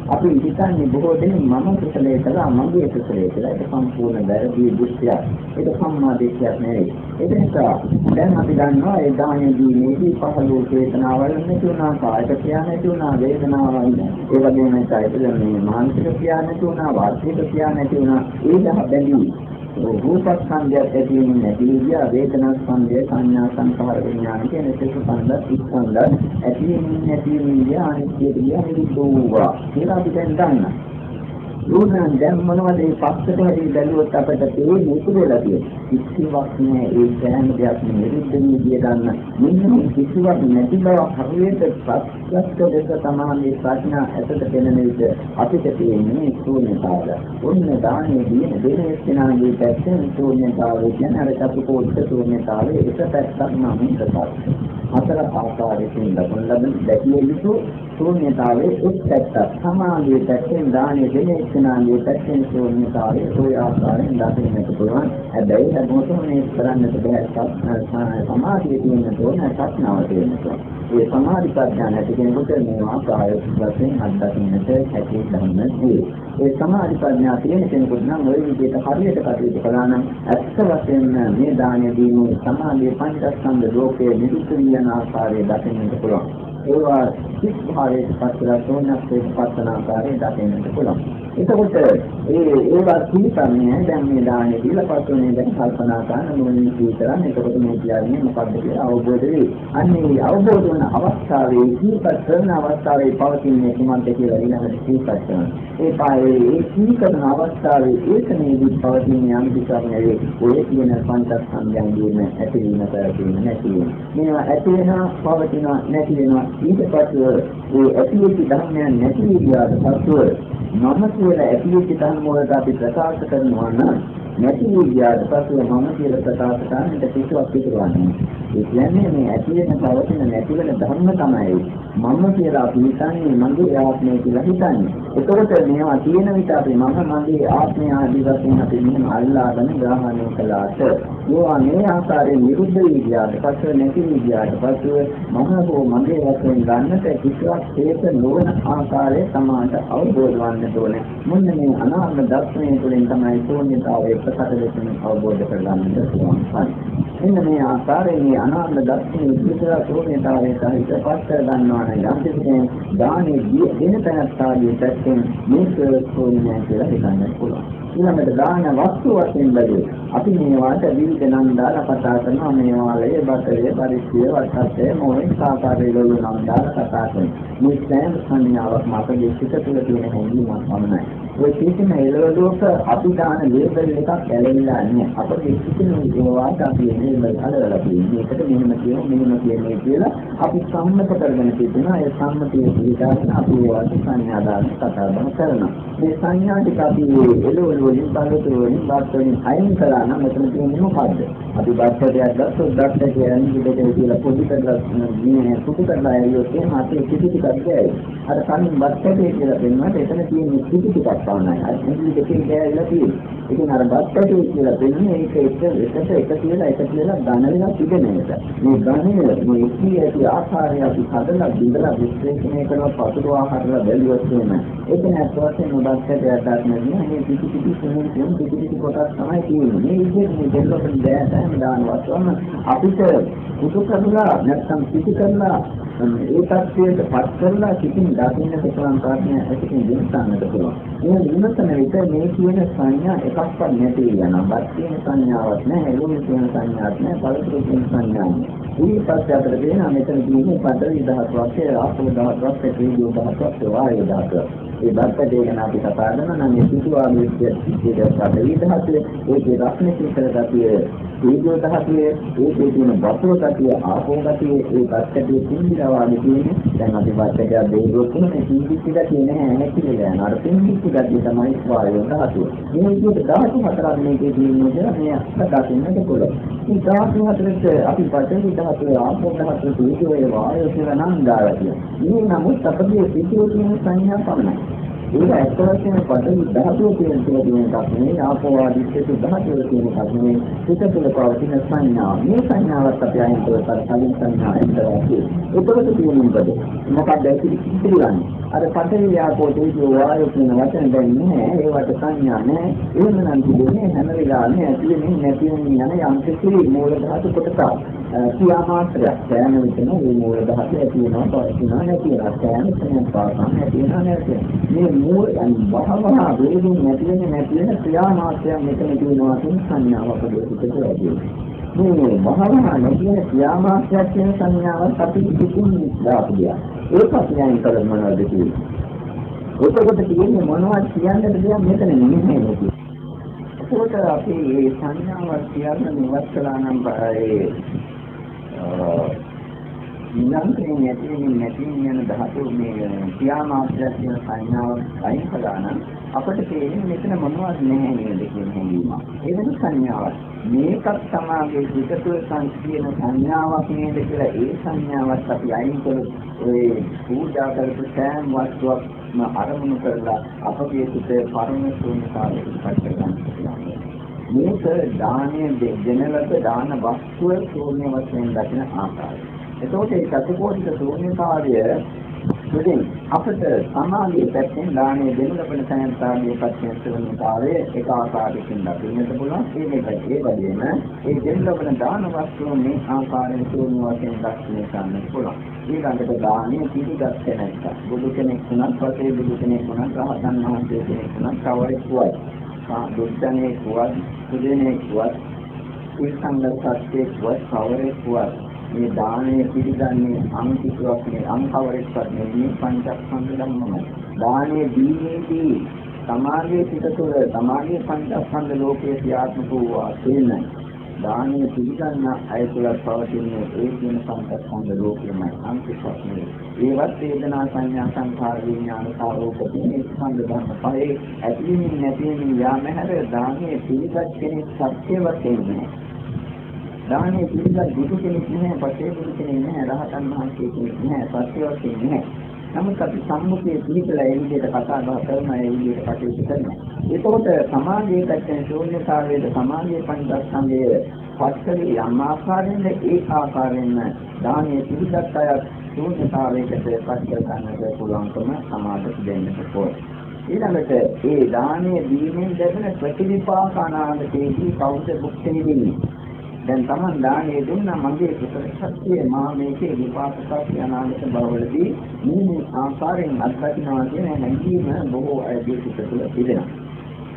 Speaker 1: අපි හිතන්නේ බොහෝ දෙනෙක් මම කුසලයේ කළා මගේ කුසලයේ කළා. ඒක සම්පූර්ණ වැරදි දෘෂ්ටියක්. ඒක සම්මාදිට්ඨියක් නෙවෙයි. ඒ නිසා දැන් අපි දන්නවා ඒ දානයේදී මේදී පහළ වූ චේතනාවල් නැති වුණා කායික ක්‍රියා නැති වුණා වේදනාව ඒ වගේම ඒකයි මේ මානසික ක්‍රියා නැති වුණා වාචික ක්‍රියා නැති වුණා ඒ දහ බැඳී රූපස්කන්ධය ඇතිවෙන්නේ නැති විදිය වේදනා ස්කන්ධය සංඥා සංඛාර විඥාන කියන සිත ස්කන්ධ ස්කන්ධ ඇතිවෙන්නේ නැති විදිය අනිත්‍ය විදිය නිරුද්ධ කියලා අපි දැන් දන්නවා. නෝනන් දැන් මොනවද මේ පස්සට හරි බැලුවොත් අපිට තේරෙන්නේ ඉතිරිලා තියෙන්නේ. කිසිවක් නෑ ඒ සෑම දෙයක් නිරුද්ධ නිදිය ගන්න. මෙන්න මේ කිසිවක් නැති බව හරියට සත්‍යස්ත දෙක තමයි ප්‍රඥා ඇතට පෙනෙන විට අපිට තියෙන්නේ ශූන්‍යතාවය. ඔන්න දානේ දින දෙන ස්ථානයේ පැත්තෙන් ශූන්‍යතාවය කියන අර චතුකෝත්ත ශූන්‍යතාවය එක පැත්තක් නම් ප්‍රකාශ. හතර ආකාරයකින් ලබන ලබන දැකිය යුතු ශූන්‍යතාවයේ එක් පැත්තක්. සමාධියේ පැත්තෙන් දානේ දෙන එක්කනාගේ පැත්තෙන් ශූන්‍යතාවය ওই ආකාරයෙන් දකින්නට පුළුවන්. හැබැයි හැමෝටම මේ කරන්නට බෑ සමාධිය තියෙන තෝරන ප්‍රඥාව තියෙන ඒ සමාධි ප්‍රඥා නැති කෙනෙකුට මේවා ප්‍රායෝගික වශයෙන් අත්දකින්නට හැකි ධර්මයි. ඒ සමාධි ප්‍රඥා තියෙන කෙනෙකුට නම් ওই විදිහට හරියට කටයුතු කළා නම් ඇත්ත වශයෙන්ම මේ දානය දීමේ සමාධියේ පංචස්කන්ධ ලෝකයේ නිරුද්ධ වෙන ආකාරය දකින්නට පුළුවන්. ඒවා සිත් භාවයට පස්සලා සෝනස්සේ පස්සන ආකාරය දකින්නට පුළුවන්. එතකොට ඒ ඒවා පිළිපන්නේ දැන් මේ දාහනේ දීලා පස්සෝනේ දැන් කල්පනා කරන මොනින් කීතරම් එතකොට මේ කියන්නේ මොකක්ද කියලා අවබෝධ වෙයි. අන්නේ අවබෝධ වන අවස්ථාවේ කීපත් කරන අවස්ථාවේ පවතින්නේ කුමක්ද කියලා ඊළඟට කීපත් කරනවා. ඒ පායේ ඒ කීකරන අවස්ථාවේ ඒකමේදී පවතින යම් කිසික් නෙවෙයි. ඔය කියන පංචස්කන්ධයන්ගේම ඇතිවීම පැවතීම නැතිවීම. මේවා ඇති වෙනවා පවතිනවා නැති වෙනවා ඊට පස්සේ ඒ ඇතිවෙච්ච ධර්මයන් නැති විදියට පස්සුව මම කියලා ඇතිවෙච්ච ධර්ම වලට අපි ප්‍රකාශ කරනවා නම් නැති විදියට පස්සේ මම කියලා ප්‍රකාශ කරන්නට කිසිවක් පිටවන්නේ. ඒ කියන්නේ මේ ඇති වෙන පවතින නැති වෙන ධර්ම තමයි මම කියලා අපි හිතන්නේ මගේ ආත්මය කියලා හිතන්නේ. ඒකකොට මේවා තියෙන විට අපි මම මගේ ආත්මය ආදී වශයෙන් අපි මෙහෙම අල්ලාගෙන ග්‍රහණය කළාට ඒවා මේ ආකාරයෙන් නිරුද්ධ විදියට පස්සේ නැති විදියට පස්සේ මම හෝ මගේ වශයෙන් ගන්නට කිසිවක් හේත නොවන ආකාරයේ සමානට අවබෝධ වන්නට ඕනේ. මොන්න මේ අනාත්ම දර්ශනය තුළින් තමයි ශූන්‍යතාවයේ ප්‍රකට ලෙසින් අවබෝධ කරගන්නට පුළුවන්. එන්න මේ ආකාරයෙන් මේ අනාත්ම දර්ශනයේ විචාර ශූන්‍යතාවයේ සහිත පස්ස ගන්නවා නම් යම් කෙනෙක් දානේ දෙන තැනත්තාගේ පැත්තෙන් මේක ශූන්‍යයි කියලා හිතන්න පුළුවන්. ඊළඟට දාන වස්තු වශයෙන් බැලුවොත් අපි මේවාට විවිධ නම් දාලා කතා කරනවා මේවාලේ බතරේ පරිච්ඡේද වර්තකේ මොනින් සාකාරයේ ලොලු නම් දාලා කතා කරනවා මේ සෑම සංඥාවක්ම අපගේ සිත තුළ තියෙන හැඟීමක් පමණයි ඔය කිසිම එළවලුවක අපි දාන ලේබල් එකක් ඇලෙලා නැහැ අපගේ සිතින් ඒවාට අපි ලේබල් හදලා තියෙන්නේ ඒකට මෙහෙම කියමු මෙහෙම කියන්නේ කියලා අපි සම්මත කරගෙන තිබුණා ඒ සම්මතිය පිළිගන්න අපි ඒවාට සංඥා දාන කතා බහ කරනවා මේ සංඥා ටික අපි එළවලු වලින් බලතු වලින් වාත් වලින් අයින් කළා කරා නම් මෙතන තියෙන්නේ මොකද්ද? අපි බස්සටයක් ගත්තොත් බස්සට කියන්නේ දෙකේ කියලා පොඩි කරලා මේ පුතු කරලා ඇවිල්ලා එහෙම අපි කිසි ටිකක් ගෑයි. අර කලින් බස්සට කියලා දෙන්නාට එතන තියෙන්නේ කිසි ටිකක් පමණයි. අර කිසි දෙකේ ගෑවිලා තියෙන්නේ. ඉතින් අර බස්සට කියලා දෙන්නේ ඒක එක එකට එක කියලා එක කියලා ධන වෙලා තිබෙන එක. මේ ධනෙ මේ ඉති ඇති ආකාරය අපි හදලා බිඳලා විශ්ලේෂණය කරන පතුරු ආහාරලා බැලුවොත් එහෙම. ඒක නෑ වශයෙන් බස්සට යටත් නැන්නේ මේ කිසි කිසි කෙනෙක් කිසි කිසි කොටස් තමයි තියෙන්නේ. මේ විදිහට මේ දෙල්ලොත් දැන් දාන වස්තුවම අපිට කුතු කරලා නැත්නම් පිටි කරලා ඒ තත්ත්වයට පත් කරලා සිටින් දකින්නට පුළුවන් කාරණා ඇතිකින් දිනසන්නට පුළුවන්. මේ විමසන විට මේ කියන සංඥා එකක්වත් නැති වෙනවා. වත් කියන සංඥාවක් නැහැ, එළුම කියන සංඥාවක් නැහැ, පළතුරු කියන සංඥාවක් නැහැ. ඊට පස්සේ අපිට දෙනවා මෙතන කියන්නේ පඩවි ධාතුවක්, ආපෝ ධාතුවක්, තේජෝ ධාතුවක්, වායු ධාතුවක්. ඒ බත්තට ගැන අපි කතා කරනවා නම් මේ සිතුවාගේ සිද්ධියට පඩවි ධාතුවේ ඒකේ රත්න කිතර ධාතුවේ තේජෝ ධාතුවේ ඒකේ තියෙන බතුව ධාතුවේ ආපෝ ධාතුවේ ඒ බත්තේ සිංහිලා වාගේ තියෙන්නේ දැන් අපි බත්තට දෙවියෝ කියන මේ සිංහිච්ච ධාතුවේ නැහැ නැතිලා යන අර සිංහිච්ච ධාතුවේ තමයි වායු ධාතුව. මේ විදිහට ධාතු හතරක් මේකේ තියෙනවා මේ අස්ත දකින්නට පුළුවන්. මේ ධාතු හතරට අපි පඩවි ධාතුවේ ආපෝ ධාතුවේ තේජෝ වායු කියලා නම් දාලා තියෙනවා. මේ නමුත් අපගේ සිතුව කියන සංඥා පමණයි. ඒක ඇත්ත වශයෙන්ම පඩවි ධාතුව කියන තියෙන එකක් නෙවෙයි ආපෝ ආදිත්‍ය ධාතුව කියන එකක් නෙවෙයි. පිට තුළ පවතින සංඥා. මේ සංඥාවත් අපි අයින් කරලා කලින් සංඥා අයින් කරලා ඒකකට තියෙන මොකද? මොකක්ද ඒක පිළිගන්නේ අර පඩවි ආපෝ තේජෝ වායු කියන වචන දැන් නෑ ඒවට සංඥා නෑ එහෙම නම් තිබුණේ හැම වෙලාවෙම ඇති වෙන්නේ නැති වෙන යන යම් කිසි මූල ධාතු කොටසක්. කියා මාත්‍රයක් සෑම විටම මේ මූල ධාතු ඇති වෙනවා පවතිනවා නැති වෙනවා සෑම කෙනෙක් පාසම් ඇති වෙනවා නැති මේ මූල බහවහ වේදින් නැති වෙන නැති වෙන ක්‍රියා මාත්‍රයක් මෙතන තියෙනවා කියන සංඥාව අපේ පිටට වැඩි මේ බහවහ නැති වෙන ක්‍රියා මාත්‍රයක් කියන සංඥාව අපි පිටින් දාපියා ඒක අපි අයින් කරලා මොනවද කියන්නේ? ඔතකොට කියන්නේ මොනවද කියන්නද දෙයක් මෙතන නෙමෙයි නේද ඒකට අපි මේ සංඥාව කියන්න ඉවත් කළා නම් ඒ නිරන්තරයෙන් නැති වෙමින් නැති වෙන ධාතු මේ ක්‍රියා මාත්‍රයක් කියන සංඥාව අයින් කළා නම් අපිට තේරෙන්නේ මෙතන මොනවද නැහැ නේද කියන හැඟීම. ඒ වෙන සංඥාවක්. මේකත් සමාගයේ පිටතුල සංකීර්ණ සංඥාවක් නේද කියලා ඒ සංඥාවත් අපි අයින් කළොත් ඒ පූජා කරපු සෑම වස්තුවක්ම අරමුණු කරලා අපගේ සිතේ පරම ශූන්‍යතාවයට පත් කරගන්න පුළුවන්. මේක දානයේ දෙනලක දාන වස්තුව ශූන්‍ය වශයෙන් දකින ආකාරය. එතකොට ඒ චතුකෝටික ශූන්‍යතාවය තුළින් අපිට සමාධිය පැත්තෙන් දානයේ දෙනු ලබන සංයන්තාවේ පැත්තෙන් ශූන්‍යතාවය එක ආකාරයකින් දකින්නට පුළුවන්. ඒ මේකයි ඒ වගේම ඒ දෙනු ලබන දාන වස්තුව මේ ආකාරයෙන් ශූන්‍ය වශයෙන් දක්ෂණය කරන්න පුළුවන්. ඊළඟට දානයේ පිළිගත්තේ නැත්නම් බුදු කෙනෙක් වුණත්, පසේ බුදු කෙනෙක් වුණත්, රහතන් වහන්සේ කෙනෙක් වුණත් කවරෙක් වුවත් දුක්ඛනේ කුවත් සුදෙනේ කුවත් කුල්සංග සත්‍යේ කුවත් කවරේ කුවත් මේ දානය පිළිගන්නේ අන්තිකවක් නේ අන්කවරෙක්වත් නෙවෙයි. පංචස්කන්ධ ධර්මමයි. දානය දීමේදී සමාගයේ පිට තුළ සමාගයේ පංචස්කන්ධ ලෝකයේ ක්‍රියාත්මක වූ ආසෙන්නයි දානීය පිළිගන්න අය තුළ පවතින ඒ කියන සංකප්පංග ලෝකෙමයි අන්තිපස්නේ. ඒවත් වේදනා සංඥා සංඛාර විඥාන කාරෝප මේ ස්කන්ධ ධර්ම පහේ ඇතිවීම නැතිවීම යාම හැර දානීය පිළිගත් කෙනෙක් සත්‍ය වශයෙන් නෑ. දානීය පිළිගත් බුදු කෙනෙක් නෑ, පසේ බුදු කෙනෙක් නෑ, රහතන් වහන්සේ කෙනෙක් නෑ, සත්‍ය වශයෙන් නෑ. නමුත් අපි සම්මුතිය පිළිපලා ඒ විදිහට කතා බහ කරන ඒ විදිහට කටයුතු කරනවා. ඒකෝට සමාජයේ පැත්තෙන් ශූන්‍යතාවයේ සමාජයේ පංචස්කන්ධයේ පස්කලේ යම් ආකාරයෙන්ද ඒ ආකාරයෙන්ම දානීය පිළිගත් අය ශූන්‍යතාවයකට පත් කර ගන්නට පුළුවන්කම සමාජයට දෙන්නට ඕන. ඊළඟට ඒ දානීය දීමෙන් ලැබෙන ප්‍රතිවිපාක අනාගතයේදී කවුද භුක්ති විඳින්නේ? දැන් Taman දානේ දුන්නා මගේ කුසල ශක්තිය මා මේකේ විපාකයක් අනාගත භවවලදී මේ ආකාරයෙන් අත්දකින්නවා කියන හැඟීම බොහෝ අයගේ සිත තුළ තිබෙනවා.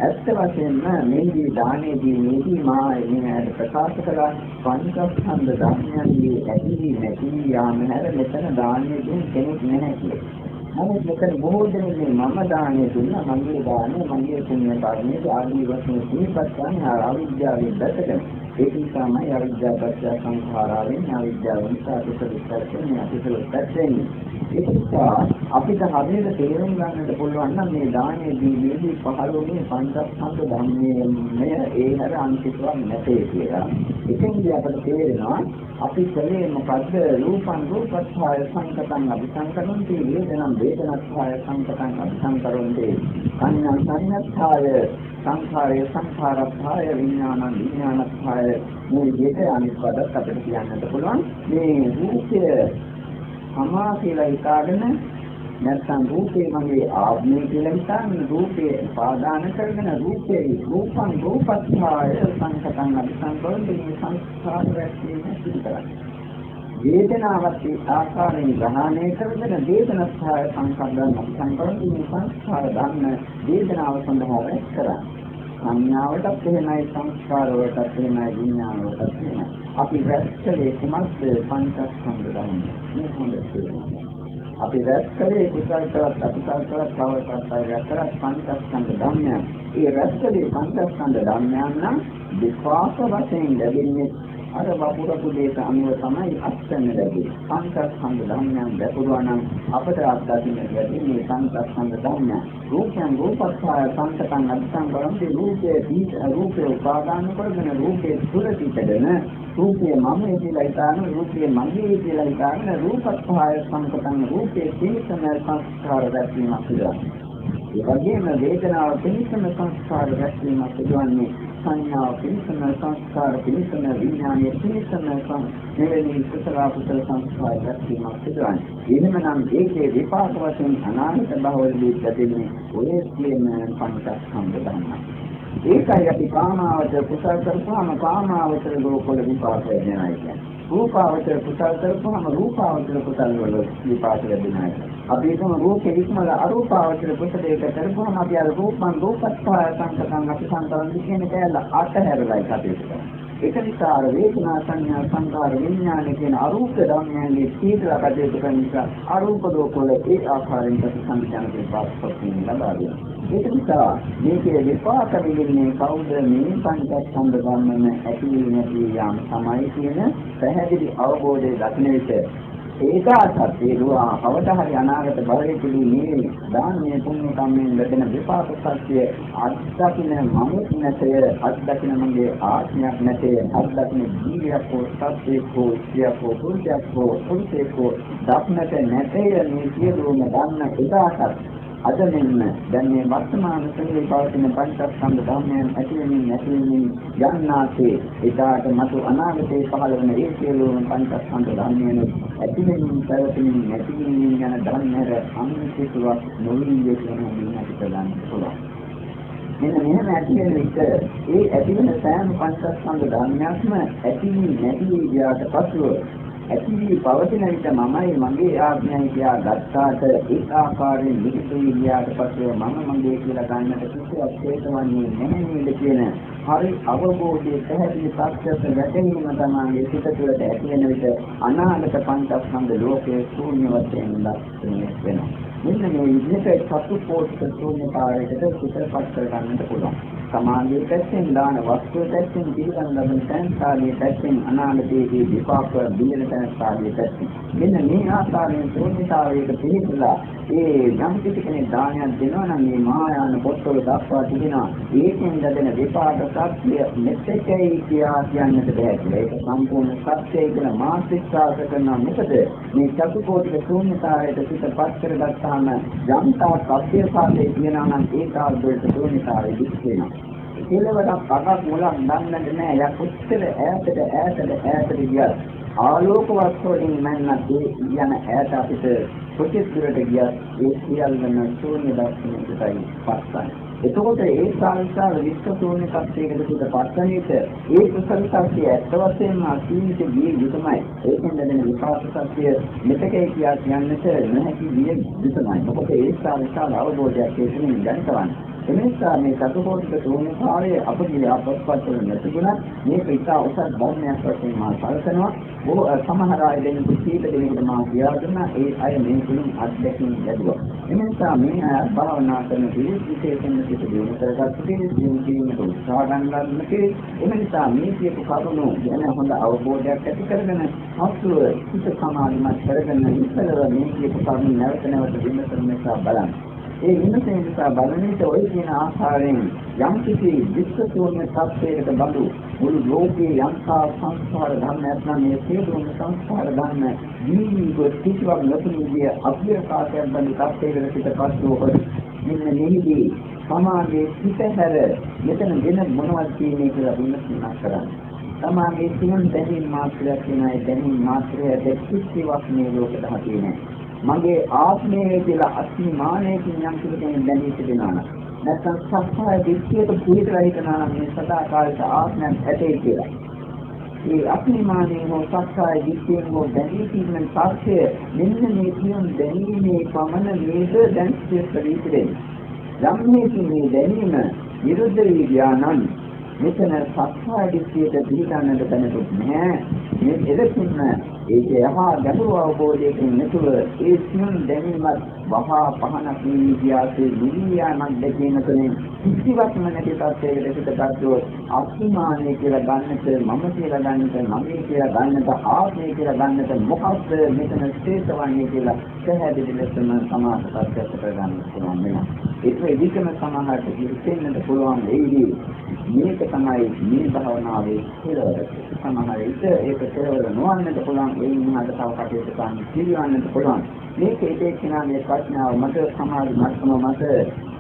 Speaker 1: ඇත්ත වශයෙන්ම මේදී දානයේදී මේදී මා එනෑට ප්‍රකාශ කළා පංචස්කන්ධ ධර්මයන්ගේ ඇති නැති යාම හැර මෙතන දානයේ දුන් කෙනෙක් නැහැ කියලා. නමුත් මෙතන බොහෝ දෙනෙක් මම දානේ දුන්නා මගේ දානේ මගේ පුණ්‍ය කර්මයේ ආදී වශයෙන් සිහිපත් කරන අවිද්‍යාවෙන් දැකගෙන ඒක නිසාමයි අවිද්‍යාව පත්‍ය සංඛාරාවෙන් අවිද්‍යාව නිසා අකුසල උත්පත්තිය අකුසල උත්පත්තිය ඒක නිසා අපිට හරියට තේරුම් ගන්නට පුළුවන් නම් මේ දානේ දීමේදී පහළොවේ පංචස්කන්ධ ධර්මයේ ඒ හැර අන්තිකවක් නැtei කියලා. එතෙන්දී අපට තේරෙනවා අපි කලේ මොකද්ද? රූපං රූපස්ථාය සංකතං අபிසංකරන්ති වේදනං වේදනස්ථාය සංකතං අபிසංකරන්ති. සංඥා සංඥාස්ථාය සංඛාරය සංඛාරස්ථාය විඥානං විඥානස්ථාය මේ විදිහට අනිත් පදත් අපිට කියන්නත් පුළුවන් මේ රූපය සමා කියලා හිතාගෙන නැත්නම් රූපේ මගේ ආත්මය කියලා හිතන්නේ රූපේ පාදාන කරගෙන රූපේ රූපං රූපස්ථාය සංකතං අபிසංකරන්ති සංස්කාර රැස්වීම සිදු කරන්නේ වේදනාවත් ඒ ආකාරයෙන් ග්‍රහණය කරගෙන වේදන සහ සංකල්පන සංකල්පන සංස්කාර ධර්ම වේදනාව සඳහා රැස් කරන්නේ. සංඥාවටත් එහෙමයි සංස්කාර වලටත් එහෙමයි විඥාන වලටත් එහෙමයි. අපි රැස් කළේ කුමක්ද පංචස්කන්ධ ධර්ම. මේ හොඳට අපි රැස් කලේ කුසල් කරත් අකුසල් කරත් කවරකට රැස් කරත් පංචස්කන්ධ ධර්මයන්. ඒ රැස් කලේ පංචස්කන්ධ ධර්මයන් නම් විපාක වශයෙන් ලැබෙන්නේ අර වපුර කුලේට අනුව තමයි අත්දැන්න ලැබෙන්නේ. පංචස්කන්ධ ධර්මයන් දැකුවා නම් අපට අත්දකින්න ලැබෙන්නේ පංචස්කන්ධ ධර්මයන්. රූපයන් රූපස්ථාය සංකතං අත්සං බලන්නේ රූපයේ දීත රූපේ උපාදාන කරගෙන රූපේ සුරතිතදන රූපයේ මම කියලා හිතාන රූපයේ මගේ කියලා හිතාන රූපස්ථාය සංකතං රූපේ තේසන සංස්කාර දැක්වීමක් සිදුවනවා. ඒ වගේම වේදනාව පිළිසන සංස්කාර දැක්වීමක් සිදුවන්නේ සංඥාව පිළිසන සංස්කාර පිළිසන විඥානය පිළිසන මෙවැනි කුසල කුසල සංස්කාර දැක්වීමක් සිදුවන්නේ. එහෙමනම් ඒකේ විපාක වශයෙන් අනාගත භවවලදී ලැබෙන්නේ ඔය කියන පංචස්කන්ධ ධර්ම. ඒකයි අපි කාමාවචර කුසල කරපුවාම කාමාවචර ලෝකවල විපාක වෙනවා කියන්නේ. රූපාවචර කුසල කරපුවාම රූපාවචර කුසල වල විපාක ලැබෙනවා. අපි හිතමු රූපේ ඉක්මල අරූපාවචර කුසලයක කරපුවාම අපි අර රූපන් රූපස්ථාය සංකතං අපි සංකලන කියන කැල අතහැරලයි කටයුතු කරන්නේ. ඒක නිසා අර වේදනා සංඥා සංකාර විඥාන කියන අරූප ධර්මයන්ගේ සීතල කටයුතු කරන නිසා අරූප ලෝකවල ඒ ආකාරයෙන් ප්‍රතිසංචාරකේ පාස්පත්ින් ලබා දෙනවා. ඒක නිසා මේකේ විපාක දෙන්නේ කවුද මේ පංචස්කන්ධ ධර්මන ඇති නැති යාම තමයි කියන පැහැදිලි අවබෝධය දක්න විට ඒකාසත් ඒ දුවා කවදා හරි අනාගත භවයකදී මේ දානීය පුණ්‍ය කම්මෙන් ලැබෙන විපාක සත්‍ය අත්දකින්න මම නැතේ අත්දකින්න මගේ ආත්මයක් නැතේ අත්දකින්න ජීවියක් හෝ සත්‍යයක් හෝ සියක් හෝ පුරුෂයක් හෝ පුරුෂයෙක් හෝ දක්නට නැතේ මේ සියලුම දන්න ඒකාසත් අද මෙන්න දැන් මේ වර්තමාන සංවේ පවතින පංචස්කන්ධ ධර්මයන් ඇතිවෙමින් නැතිවෙමින් යන්නාසේ ඒකට මතු අනාගතයේ පහළ වෙන ඒ සියලුම පංචස්කන්ධ ධර්මයන් ඇතිවෙමින් පැවතෙමින් නැතිවෙමින් යන ධර්මයර අන්තිතුවක් නොවිලිය කියන විදිහට ප්‍රදාන පුළුවන්. මෙන්න මෙහෙම ඇති වෙන විට ඒ ඇති වෙන සෑම පංචස්කන්ධ ධර්මයක්ම ඇති නැති ගියාට පසුව ඇති වී පවතින විට මමයි මගේ ආඥයි කියා ගත්තාට ඒ ආකාරයෙන් නිහිතී ගියාට පස්සේ මම මගේ කියලා ගන්නට කිසිවක් හේතුවන්නේ නැහැ නේද කියන හරි අවබෝධයේ පැහැදිලි සත්‍යස වැටහීම තමයි සිත තුළට ඇති වෙන විට අනාගත පංචස්කන්ධ ලෝකයේ ශූන්‍ය වශයෙන් ලක්ෂණය වෙනවා. මෙන්න මේ විදිහට චතුපෝෂක ශූන්‍යතාවයකට සිතපත් කරගන්නට පුළුවන්. සමාධිය පැත්තෙන් දාන වස්තුව පැත්තෙන් පිළිගන්න ලබන සංස්කාරයේ පැත්තෙන් අනාගතයේදී විපාක බිඳෙන සංස්කාරයේ පැත්තෙන්. මෙන්න මේ ආකාරයෙන් ශූන්‍යතාවයක පිළිපදලා ඒ යම් කිසි කෙනෙක් දානයක් දෙනවා නම් මේ මහායාන පොත්වල දක්වා තිබෙනවා. ඒකෙන් ලැබෙන විපාක සත්‍ය මෙතෙකයි කියා කියන්නට බෑ. කියලා ඒක සම්පූර්ණ සත්‍යයි කියලා මානසිකාස කරනවා. මොකද මේ චතුකෝටික ශූන්‍යතාවයට පිටපත් කරගත්තාම යම් තාක් අධ්‍යයපාතේ කියනවා නම් ඒ කාර්යයට ශූන්‍යතාවය දික් වෙනවා. කෙලවරක් අගක් මුලක් දන්නද නෑ යක් උත්තර ඈතට ඈතට ඈතට ගියත් ආලෝක වස්තුවලින් මන්නත් ඒ යන ඈත අපිට කොච්චර දුරට ගියත් ඒ සියල්ලම ශූන්‍ය දර්ශනයකටයි පස්සන්නේ. එතකොට ඒ සංසාර විශ්ව ශූන්‍ය තත්ත්වයකට පිට පස්සනෙට ඒ කුසල සත්‍ය ඇත්ත වශයෙන්ම අසීමිත විය යුතුමයි. ඒකෙන් ලැබෙන විපාක සත්‍ය මෙතකේ කියා කියන්නට නොහැකි විය යුතුමයි. මොකද ඒ සංසාර අවබෝධයක් ඒකෙන් දැනගන්න. එනිසා මේ සතුටෝෂික ශූන්‍යතාවයේ අපගේ අපස්පත් වල නැතිුණත් මේක ඉතා උසස් ධර්මයක් වශයෙන් මා සැලකනවා. බොහෝ සමහර අය දෙන කීප දෙනෙකුට මා කියා දුන්නා ඒ අය මේ තුලින් අත්දැකීම් ලැබුවා. එනිසා මේ අය භාවනා කරන පිළිස් විශේෂයෙන්ම සිට දියුණු කරගත්ත පිළිස් දියුණු කිරීමට උත්සාහ ගන්නත් පිළිස් එනිසා මේ කියපු කරුණු ගැන හොඳ අවබෝධයක් ඇති කරගෙන අත්ව හිත සමාධිමත් කරගෙන ඉස්සරව මේ කියපු කරුණු නැවත නැවත විමසන බලන්න. ඒ විමසීම නිසා බලන විට ඔය කියන ආකාරයෙන් යම් කිසි විශ්වශූන්‍ය තත්ත්වයකට බඳු මුළු ලෝකයේ යම්තා සංස්කාර ධර්මයක් නම් මේ සියලුම සංස්කාර ධර්ම ජීවිත කිසිවක් නැතුණිය අභ්‍යකාශයක් බඳු තත්ත්වයකට පිටපත් වූ මෙන්න මෙහිදී සමාගයේ පිටහැර මෙතන වෙන මොනවද කියන්නේ කියලා විමසීමක් කරන්නේ. තමාගේ සියුම් දැනීම් මාත්‍රයක් වෙනයි දැනීම් මාත්‍රය දෙක්කිවක් මේ ලෝක ධාතියේ නැහැ. මගේ ආත්මය කියලා අතිමානයකින් යම් කෙනෙක් දැනී සිටිනවා නම් නැත්නම් සත්‍ය දිට්ඨියට පුහිතලා හිතනවා නම් මේ සදාකාලික ආත්මයක් ඇතේ කියලා. එතකොට ඒ සංස්කාර ධර්මයන් පිළිබඳව යම් කිසි දැනීමක් ඇති කරගෙන ඒ සංස්කාර ධර්මයන් ඒ අත්මානයේ හෝ සක්කාය දිට්ඨියෙන් හෝ දැනී සිටින සත්‍ය මෙන්න මේ කියන දැනීමේ පමණ නේද? දැන් සියපරිතරේ යම් මේ දැනීම විරුද්ධ වී ඥානං මෙතන සක්කාය දිට්ඨියට පිළිගන්නට දැනුත් නෑ. මේ එලෙසින්ම ඒක යහා ගැඹුරු අවබෝධයකින් නැතුව ඒ සියුම් දැනීමත් වහා පහනක් වී ගියාසේ නිවියාමක් දැකීම තුළින් කිසිවක්ම නැති තත්ත්වයකට පිටපත් අස්මානය කියලා ගන්නට මම කියලා ගන්නට මගේ කියලා ගන්නට ආත්මය කියලා ගන්නට මොකක්ද මෙතන ශ්‍රේෂ්ඨවන්නේ කියලා පැහැදිලි ලෙසම සමාජපත්‍යයට කරගන්න පුළුවන් වෙනවා. ඒක විදිහම සමාහයට ඉස්සෙන්නට පුළුවන් වෙයිදී මේක තමයි මේ භාවනාවේ කෙලවර. සමහර විට ඒක කෙලවර නොවන්නට පුළුවන් ඒ නිහඬ තව කටයුතු කරන්න පිළිවන්නට පුළුවන්. මේක එක එක්කෙනාගේ ප්‍රඥාව මත සමාධි මට්ටම මත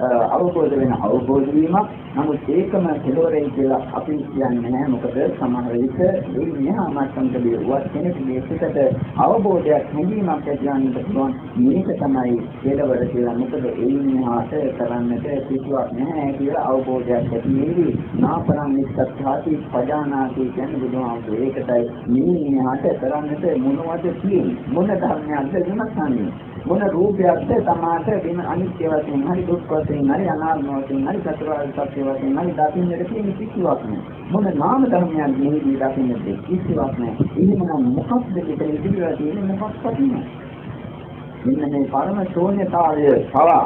Speaker 1: අවබෝධ වෙන අවබෝධ වීමක්. නමුත් ඒකම කෙලවරයි කියලා අපි කියන්නේ නැහැ. මොකද සමහර විට මේ මෙහා මට්ටමකදී වත් කෙනෙකුගේ සිතට අවබෝධයක් හැඟීමක් ඇතිවන්නට පුළුවන්. මේක තමයි කෙලවර කියලා. මොකද ඒ මෙහාට කරන්නට කිසිවක් නැහැ කියලා අවබෝධයක් ඇති වෙවි. නාපරම් නිස්සත්තාති පජානාති කියන්නේ බුදුහාමුදුරේ ඒකටයි මේ මෙහාට කරන්නට මොනවද තියෙන්නේ? මොන ධර්මයක්ද විමසන්නේ? මොන රූපයක්ද? තමාට වෙන අනිත්‍ය වශයෙන් හරි දුක් වශයෙන් හරි අනාත්ම වශයෙන් හරි චතුරාර්ය සත්‍ය වශයෙන් හරි දකින්නට තියෙන කිසිවක් නෑ. මොන නාම ධර්මයන් මෙහිදී දකින්නට කිසිවක් නෑ. එහෙමනම් මොකක්ද කියලා ඉදිරියට තියෙන මොකක්වත් නෑ. මෙන්න මේ පරම ශූන්‍යතාවය පවා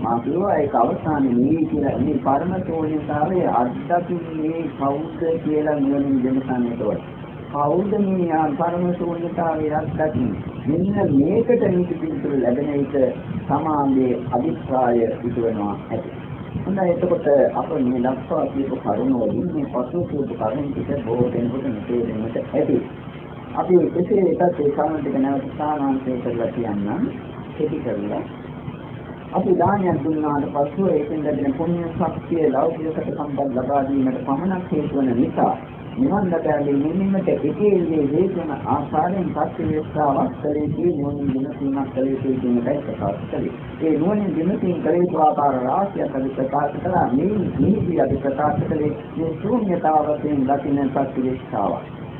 Speaker 1: මා කියවා ඒක අවසානයේ මේ කියලා. මේ පරම ශූන්‍යතාවය අත්දකින්නේ කවුද කියලා නුවණින් දෙමසන්නට ඕනේ. කවුද මේ පරම ශූන්‍යතාවය අත්දකින්නේ මෙන්න මේකට නීති පිළිතුරු ලැබෙන විට සමාජයේ අභිප්‍රාය ඉදවනවා ඇති. හොඳයි එතකොට අප මේ දක්වා කියපු කරුණ වලින් මේ පසු කියපු කරුණ ටික බොහෝ දෙනෙකුට තේරෙන්නට ඇති. අපි කෙසේ වෙතත් ඒ කරුණ ටික නැවත සාමාන්‍ය කරලා කියන්නම්. කෙටි කරලා අපි දානයක් දුන්නාට පසු ඒකෙන් ලැබෙන පුණ්‍ය ශක්තිය ලෞකික සම්පත් ලබා දීමට පමණක් හේතු වන නිසා නිවන් ලබන්නේ නිමින්නට එකේදී හේතුන ආකාරයෙන් පස්සේ වස්තරේ නුවණින් දිනසීමක් කළ යුතු කියන එකයි ප්‍රකාශ කළේ. ඒ නුවණින් දිනසීම කළ යුතු ආකාර රාශියක් අපි ප්‍රකාශ කළා. මේ නිහිදී අපි ප්‍රකාශ කළේ මේ ශූන්‍යතාවයෙන් දකින්න පස්සේ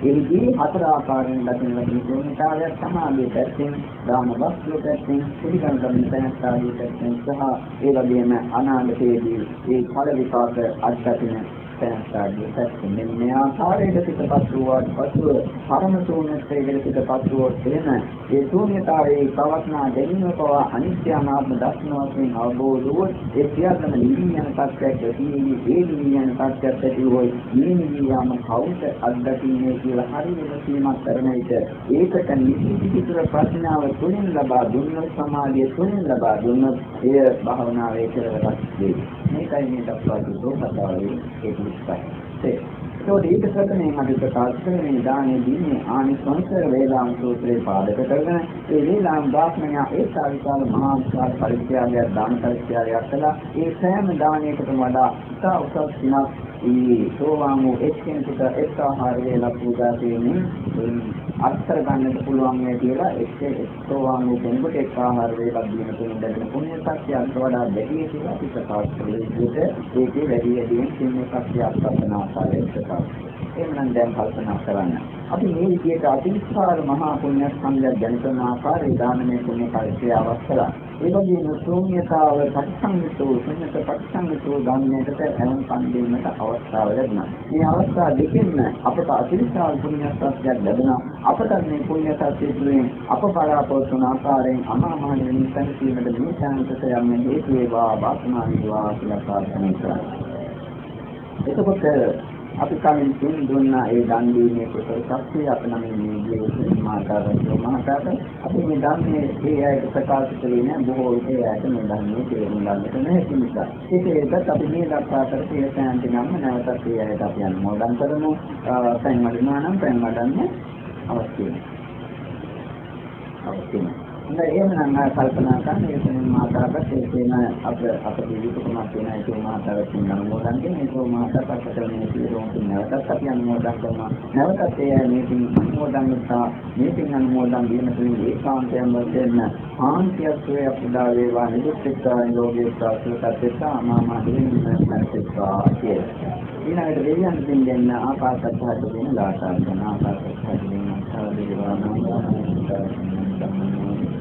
Speaker 1: එහිදී හතර ආකාරයෙන් දකින ලැබෙන ශූන්‍යතාවයක් සමාධිය පැත්තෙන්, දාන වස්තුව පැත්තෙන්, පිළිගන්න ලබන තැනස්ථානයේ පැත්තෙන් සහ ඒ වගේම අනාගතයේදී ඒ ඵල විපාක අත්දකින තැනස්ථානයේ පැත්තෙන් මෙන්න මේ ආකාරයට පිටපත් වූවාට පසුව පරම ශූන්‍යත්වයේ පිටපත් වූවොත් එන ඒ ශූන්‍යතාවයේ පවස්නා දැනීම පවා අනිත්‍ය අනාත්ම දර්ශන වශයෙන් අවබෝධ වුවොත් ඒ සියල්ලම නිවි යන තත්ත්වයක් ඇතිවෙන්නේ ඒ නිවි යන තත්ත්වයක් ඇති වූයි මේ නිවි යාම කවුද අත්දකින්නේ කියලා හරි විමසීමක් කරන විට ඒකට නිසිතිතර ප්‍රඥාව තුලින් ලබා දුන්නොත් සමාධිය තුලින් ලබා දුන්නොත් එය භාවනාවේ කෙරවලක් වේ. මේකයි මේ දක්වා දුන්නු කතාවේ ඒක නිස්සයි. ඒකෝට ඊට සැකයෙන් අපි ප්‍රකාශ කරන මේ දානයේ දීමේ ආනිසංස වේදාම් සූත්‍රයේ පාදක කරගෙන ඒ වේදාම් දාස්මය ඒ සාවිකාල මහා විශාල පරිත්‍යාගයක් දාන පරිත්‍යාගයක් කළා. ඒ සෑම දානයකටම වඩා ඉතා උසස් සිනක් ඒ සෝවාන් වූ එක්කෙනෙකුට එක් ආහාර වේලා පූජා කිරීමෙන් අත්කර ගන්නට පුළුවන් වේ කියලා එක් සෝවාන් වූ කෙනෙකුට එක් ආහාර වේලා දීම තුළින් ලැබෙන පුණ්‍ය ශක්තියක් වඩා වැඩි කියලා අපි ප්‍රකාශ කළේ විදිහට ඒකේ වැඩි වැඩියෙන් පුණ්‍ය ශක්තිය අත්පත් ආකාරයෙන් ප්‍රකාශ එහෙනම් දැන් කල්පනා කරන්න. අපි මේ විදිහට අතිවිශාල මහා පුණ්‍ය ස්කන්ධයක් දැන කරන ආකාරයේ දානමය පුණ්‍ය කල්පය අවස්ථලා. ඒ වගේම ශූන්‍යතාව පරිසංගතෝ ශූන්‍යත පරිසංගතෝ ගාමිනයට එනම් පන්දීමට අවස්ථාව ලැබුණා. මේ අවස්ථා දෙකෙන්ම අපට අතිවිශාල පුණ්‍ය ශක්තියක් ලැබුණා. අපට මේ පුණ්‍ය ශක්තිය තුළින් අප බලාපොරොත්තු වන ආකාරයෙන් අමා මහ නිවන සැනසීමට මේ ශාන්තත යම් හේතු වේවා වාසනා වේවා කියලා ප්‍රාර්ථනා කරා. එතකොට අපි කලින් තුන් දුන්නා ඒ දන් දීමේ කුසල ශක්තිය අප නම් මේ ජීවිතේ මාතාවෝ මහතාට අපි මේ ධර්මයේ ඒ අයට ප්‍රකාශ කළේ නෑ. බොහෝ විට ඒ අයට මේ ධර්මයේ තේරුම් ගන්නට නැහැ නිසා. ඒකේත් අපි මේ දක්වා කරේ සෑන්ති නම් නැවතත් ඒ අයට අපි අනුමෝදන් කරමු. පැන් වඩනවා නම් පැන් වඩන්න අවශ්‍ය වෙනවා. අවශ්‍ය වෙනවා. එහෙනම් මම කල්පනා කරන්නේ එතනින් මාතාවට ඒකේන අප අපේ යුතුයකමක් වෙන ඒක මාතාවට නමෝදන් කියන ඒක මාතාවට අපතේ සියලුම නැවතත් අපි අනුමෝදන් කරනවා. නැවතත් ඒ මේකින් අනුමෝදන් කරලා මේකින් අනුමෝදන් වීම තුළින් ඒකාන්තයෙන් වශයෙන් ආන්තියක් වේ අපදා වේවා නිදුක්ඛා නිරෝගී ප්‍රාර්ථනාත් අමාමා දෙවියන් මනසෙත්වා කියලා. ඊළඟට දෙවියන් දෙන්න ආකාශත්හට දෙන ලාසාව කරන ආකාශත්හට දෙන සාදේවාන ශාස්ත්‍රයේ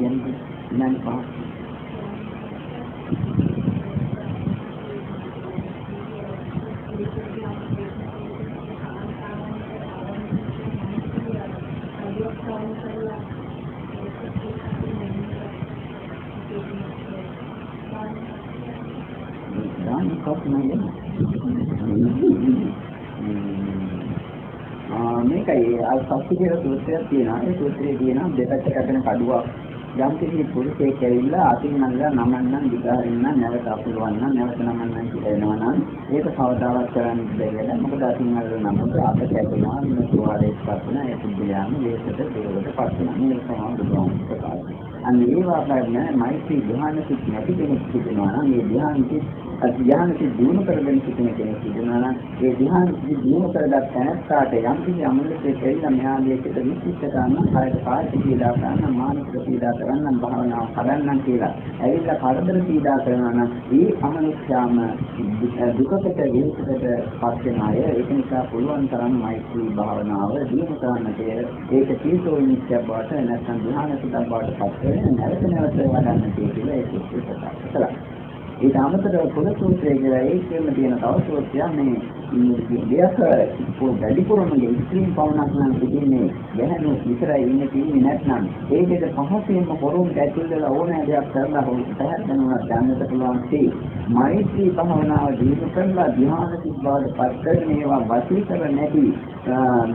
Speaker 1: දෙනවා නම් කියන්නේ නම් පහ මේකයි අල්පස්ති කියලා සූත්‍රයක් තියෙනවා. ඒ සූත්‍රයේ තියෙනවා දෙපැත්ත කැපෙන කඩුවක්. යම් කිසි පුරුෂයෙක් ඇවිල්ලා අතින් නංගලා නමන්නම් විකාරින්න නැවත අපුලවන්න නැවත නමන්නම් කියලා එනවා නම් ඒක කවදාවත් කරන්න බැහැ. මොකද අතින් නංගලා නමුත් අප කැපෙනවා මේ සුවාරේස් පස්සන ඒ පුද්ගලයාම වේසට දෙවකට පස්සන. මේක තමයි බුදුහාමුදුරුවෝ ප්‍රකාශ. අන්න ඒ වාග්යන මෛත්‍රී ධ්‍යාන සිත් නැති කෙනෙක් සිටිනවා නම් මේ ධ්‍යාන සිත් ධ්‍යාන සිත් දිනු කරගෙන සිටින කෙනෙක් සිටිනවා නම් ඒ ධ්‍යාන සිත් දිනු කරගත් තැනට යම් කිසි අමෘතයේ කියලා මෙහාදීකට විශිෂ්ට කරන කායක කායික පීඩා කරන මානසික පීඩා කරන භාවනාව කරන්නම් කියලා ඇවිල්ලා කරදර පීඩා කරනවා නම් ඒ අමනුෂ්‍යාම දුකකට වේසකට පත් වෙන අය. ඒක නිසා පුළුවන් තරම් මෛත්‍රී භාවනාව දිනු කරන්නට ඒක තීසෝ නිත්‍ය බවට නැත්නම් ධ්‍යාන සිතක් බවට පත් වෙන නැවත නැවත වඩන්න කියලා ඒක ප්‍රකාශ කළා ඊට අමතරව පොළ සූත්‍රය කියලා ඒකෙම තියෙන තව සූත්‍රයක් මේ දෙයක වැඩිපුරම ඉස්ත්‍රීන් පවණක් නම් තිබෙන්නේ ගැහණු විතරයි ඉන්නේ තියෙන්නේ නැත්නම් ඒකද පහසෙන්ම පොරොන් ඇතුල්ලා ඕනෑ දෙයක් කරලා හොත් පැහැදෙනවා දැනන්න පුළුවන් තේ මෛත්‍රී භාවනාව දිනු කරලා ධ්‍යාන සිද්ධාද පත් කරන ඒවා වශී කර නැති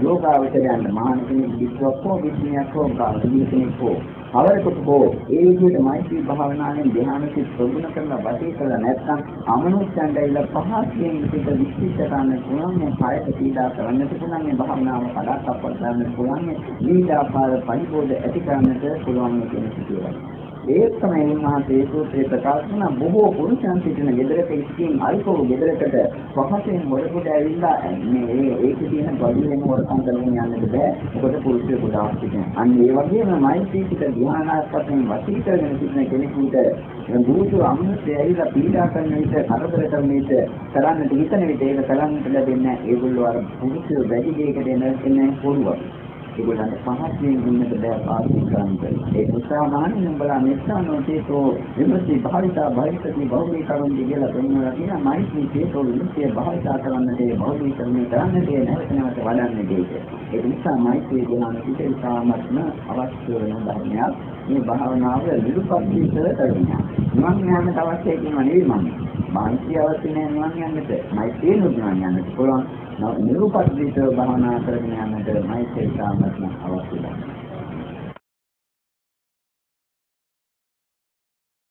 Speaker 1: යෝගාවචරයන් මානසික විස්වක්කෝ විඥාකෝ ගාමිණී කෝ අවරකට හෝ ඒ විදිහට මෛත්‍රී භාවනාවෙන් ධ්‍යාන සිත් ප්‍රගුණ කරලා වාසය කළා නැත්නම් අමනුෂ්‍යයන්ට ඇවිල්ලා පහස්යෙන් පිට විශ්ිෂ්ට කරන්න පුළුවන් මේ කායක පීඩා කරන්නට පුළුවන් මේ භාවනාව කඩක් අපට ගන්න පුළුවන් මේ විවිධාකාර පරිබෝධ ඇති කරන්නට පුළුවන් කියන සිදුවීම. ඒ තමයි මහතේ සූත්‍රයේ ප්‍රකාශ කරන බොහෝ පුරුෂයන් සිටින ගෙදරක ඉස්කින් අල්පව ගෙදරකට පහසෙන් මොරකට ඇවිල්ලා මේ ඒකේ තියෙන බඩුවෙන් වරකම් කරගෙන යන්නද බෑ. මොකද පුරුෂය ගොඩාක් සිටින. අන්න ඒ වගේම මෛත්‍රීසික ධ්‍යානාස්පතෙන් වශී කරගෙන සිටින කෙනෙකුට දුරුතු අමෘතය ඇවිල්ලා පීඩා කරන විට කරදර කරන විට කරන්නට හිතන විට ඒක කරන්නට ලැබෙන්නේ ඒගොල්ලෝ අර පුරුෂය වැඩි දෙයකට එන එන්නේ පොරුවක්. ඒගොල්ලන්ට පහස්යෙන් ඉන්නට බෑ පාසල් කරන්න. ඒ නිසා මානින් උඹලා මෙස්සානෝ චේතෝ විමසි භාවිතා භාවිතති බෞද්ධී කරුන්දි කියලා පෙන්වලා තියෙනවා මෛත්‍රී චේතෝ විමුක්තිය භාවිතා කරන්නට ඒ බෞද්ධීකරණය කරන්නට නැවත නැවත වඩන්න දෙයක. ඒ නිසා මෛත්‍රී ගුණ පිටේ සාමත්ම අවශ්‍ය වෙන ධර්මයක්. මේ භාවනාව නිරුපද්දීත කරනවා. මම යන්නට අවශ්‍ය කියන නෙවෙයි මම. මෛත්‍රී අවශ්‍ය නැහැ නිවන් යන්නට. මෛත්‍රී නුදුනන් යන්නට පුළුවන්. නිරුපද්දිතව භවනා කරගෙන යන්නට මෛත්‍රී සාමත්ම අවශ්‍යයි.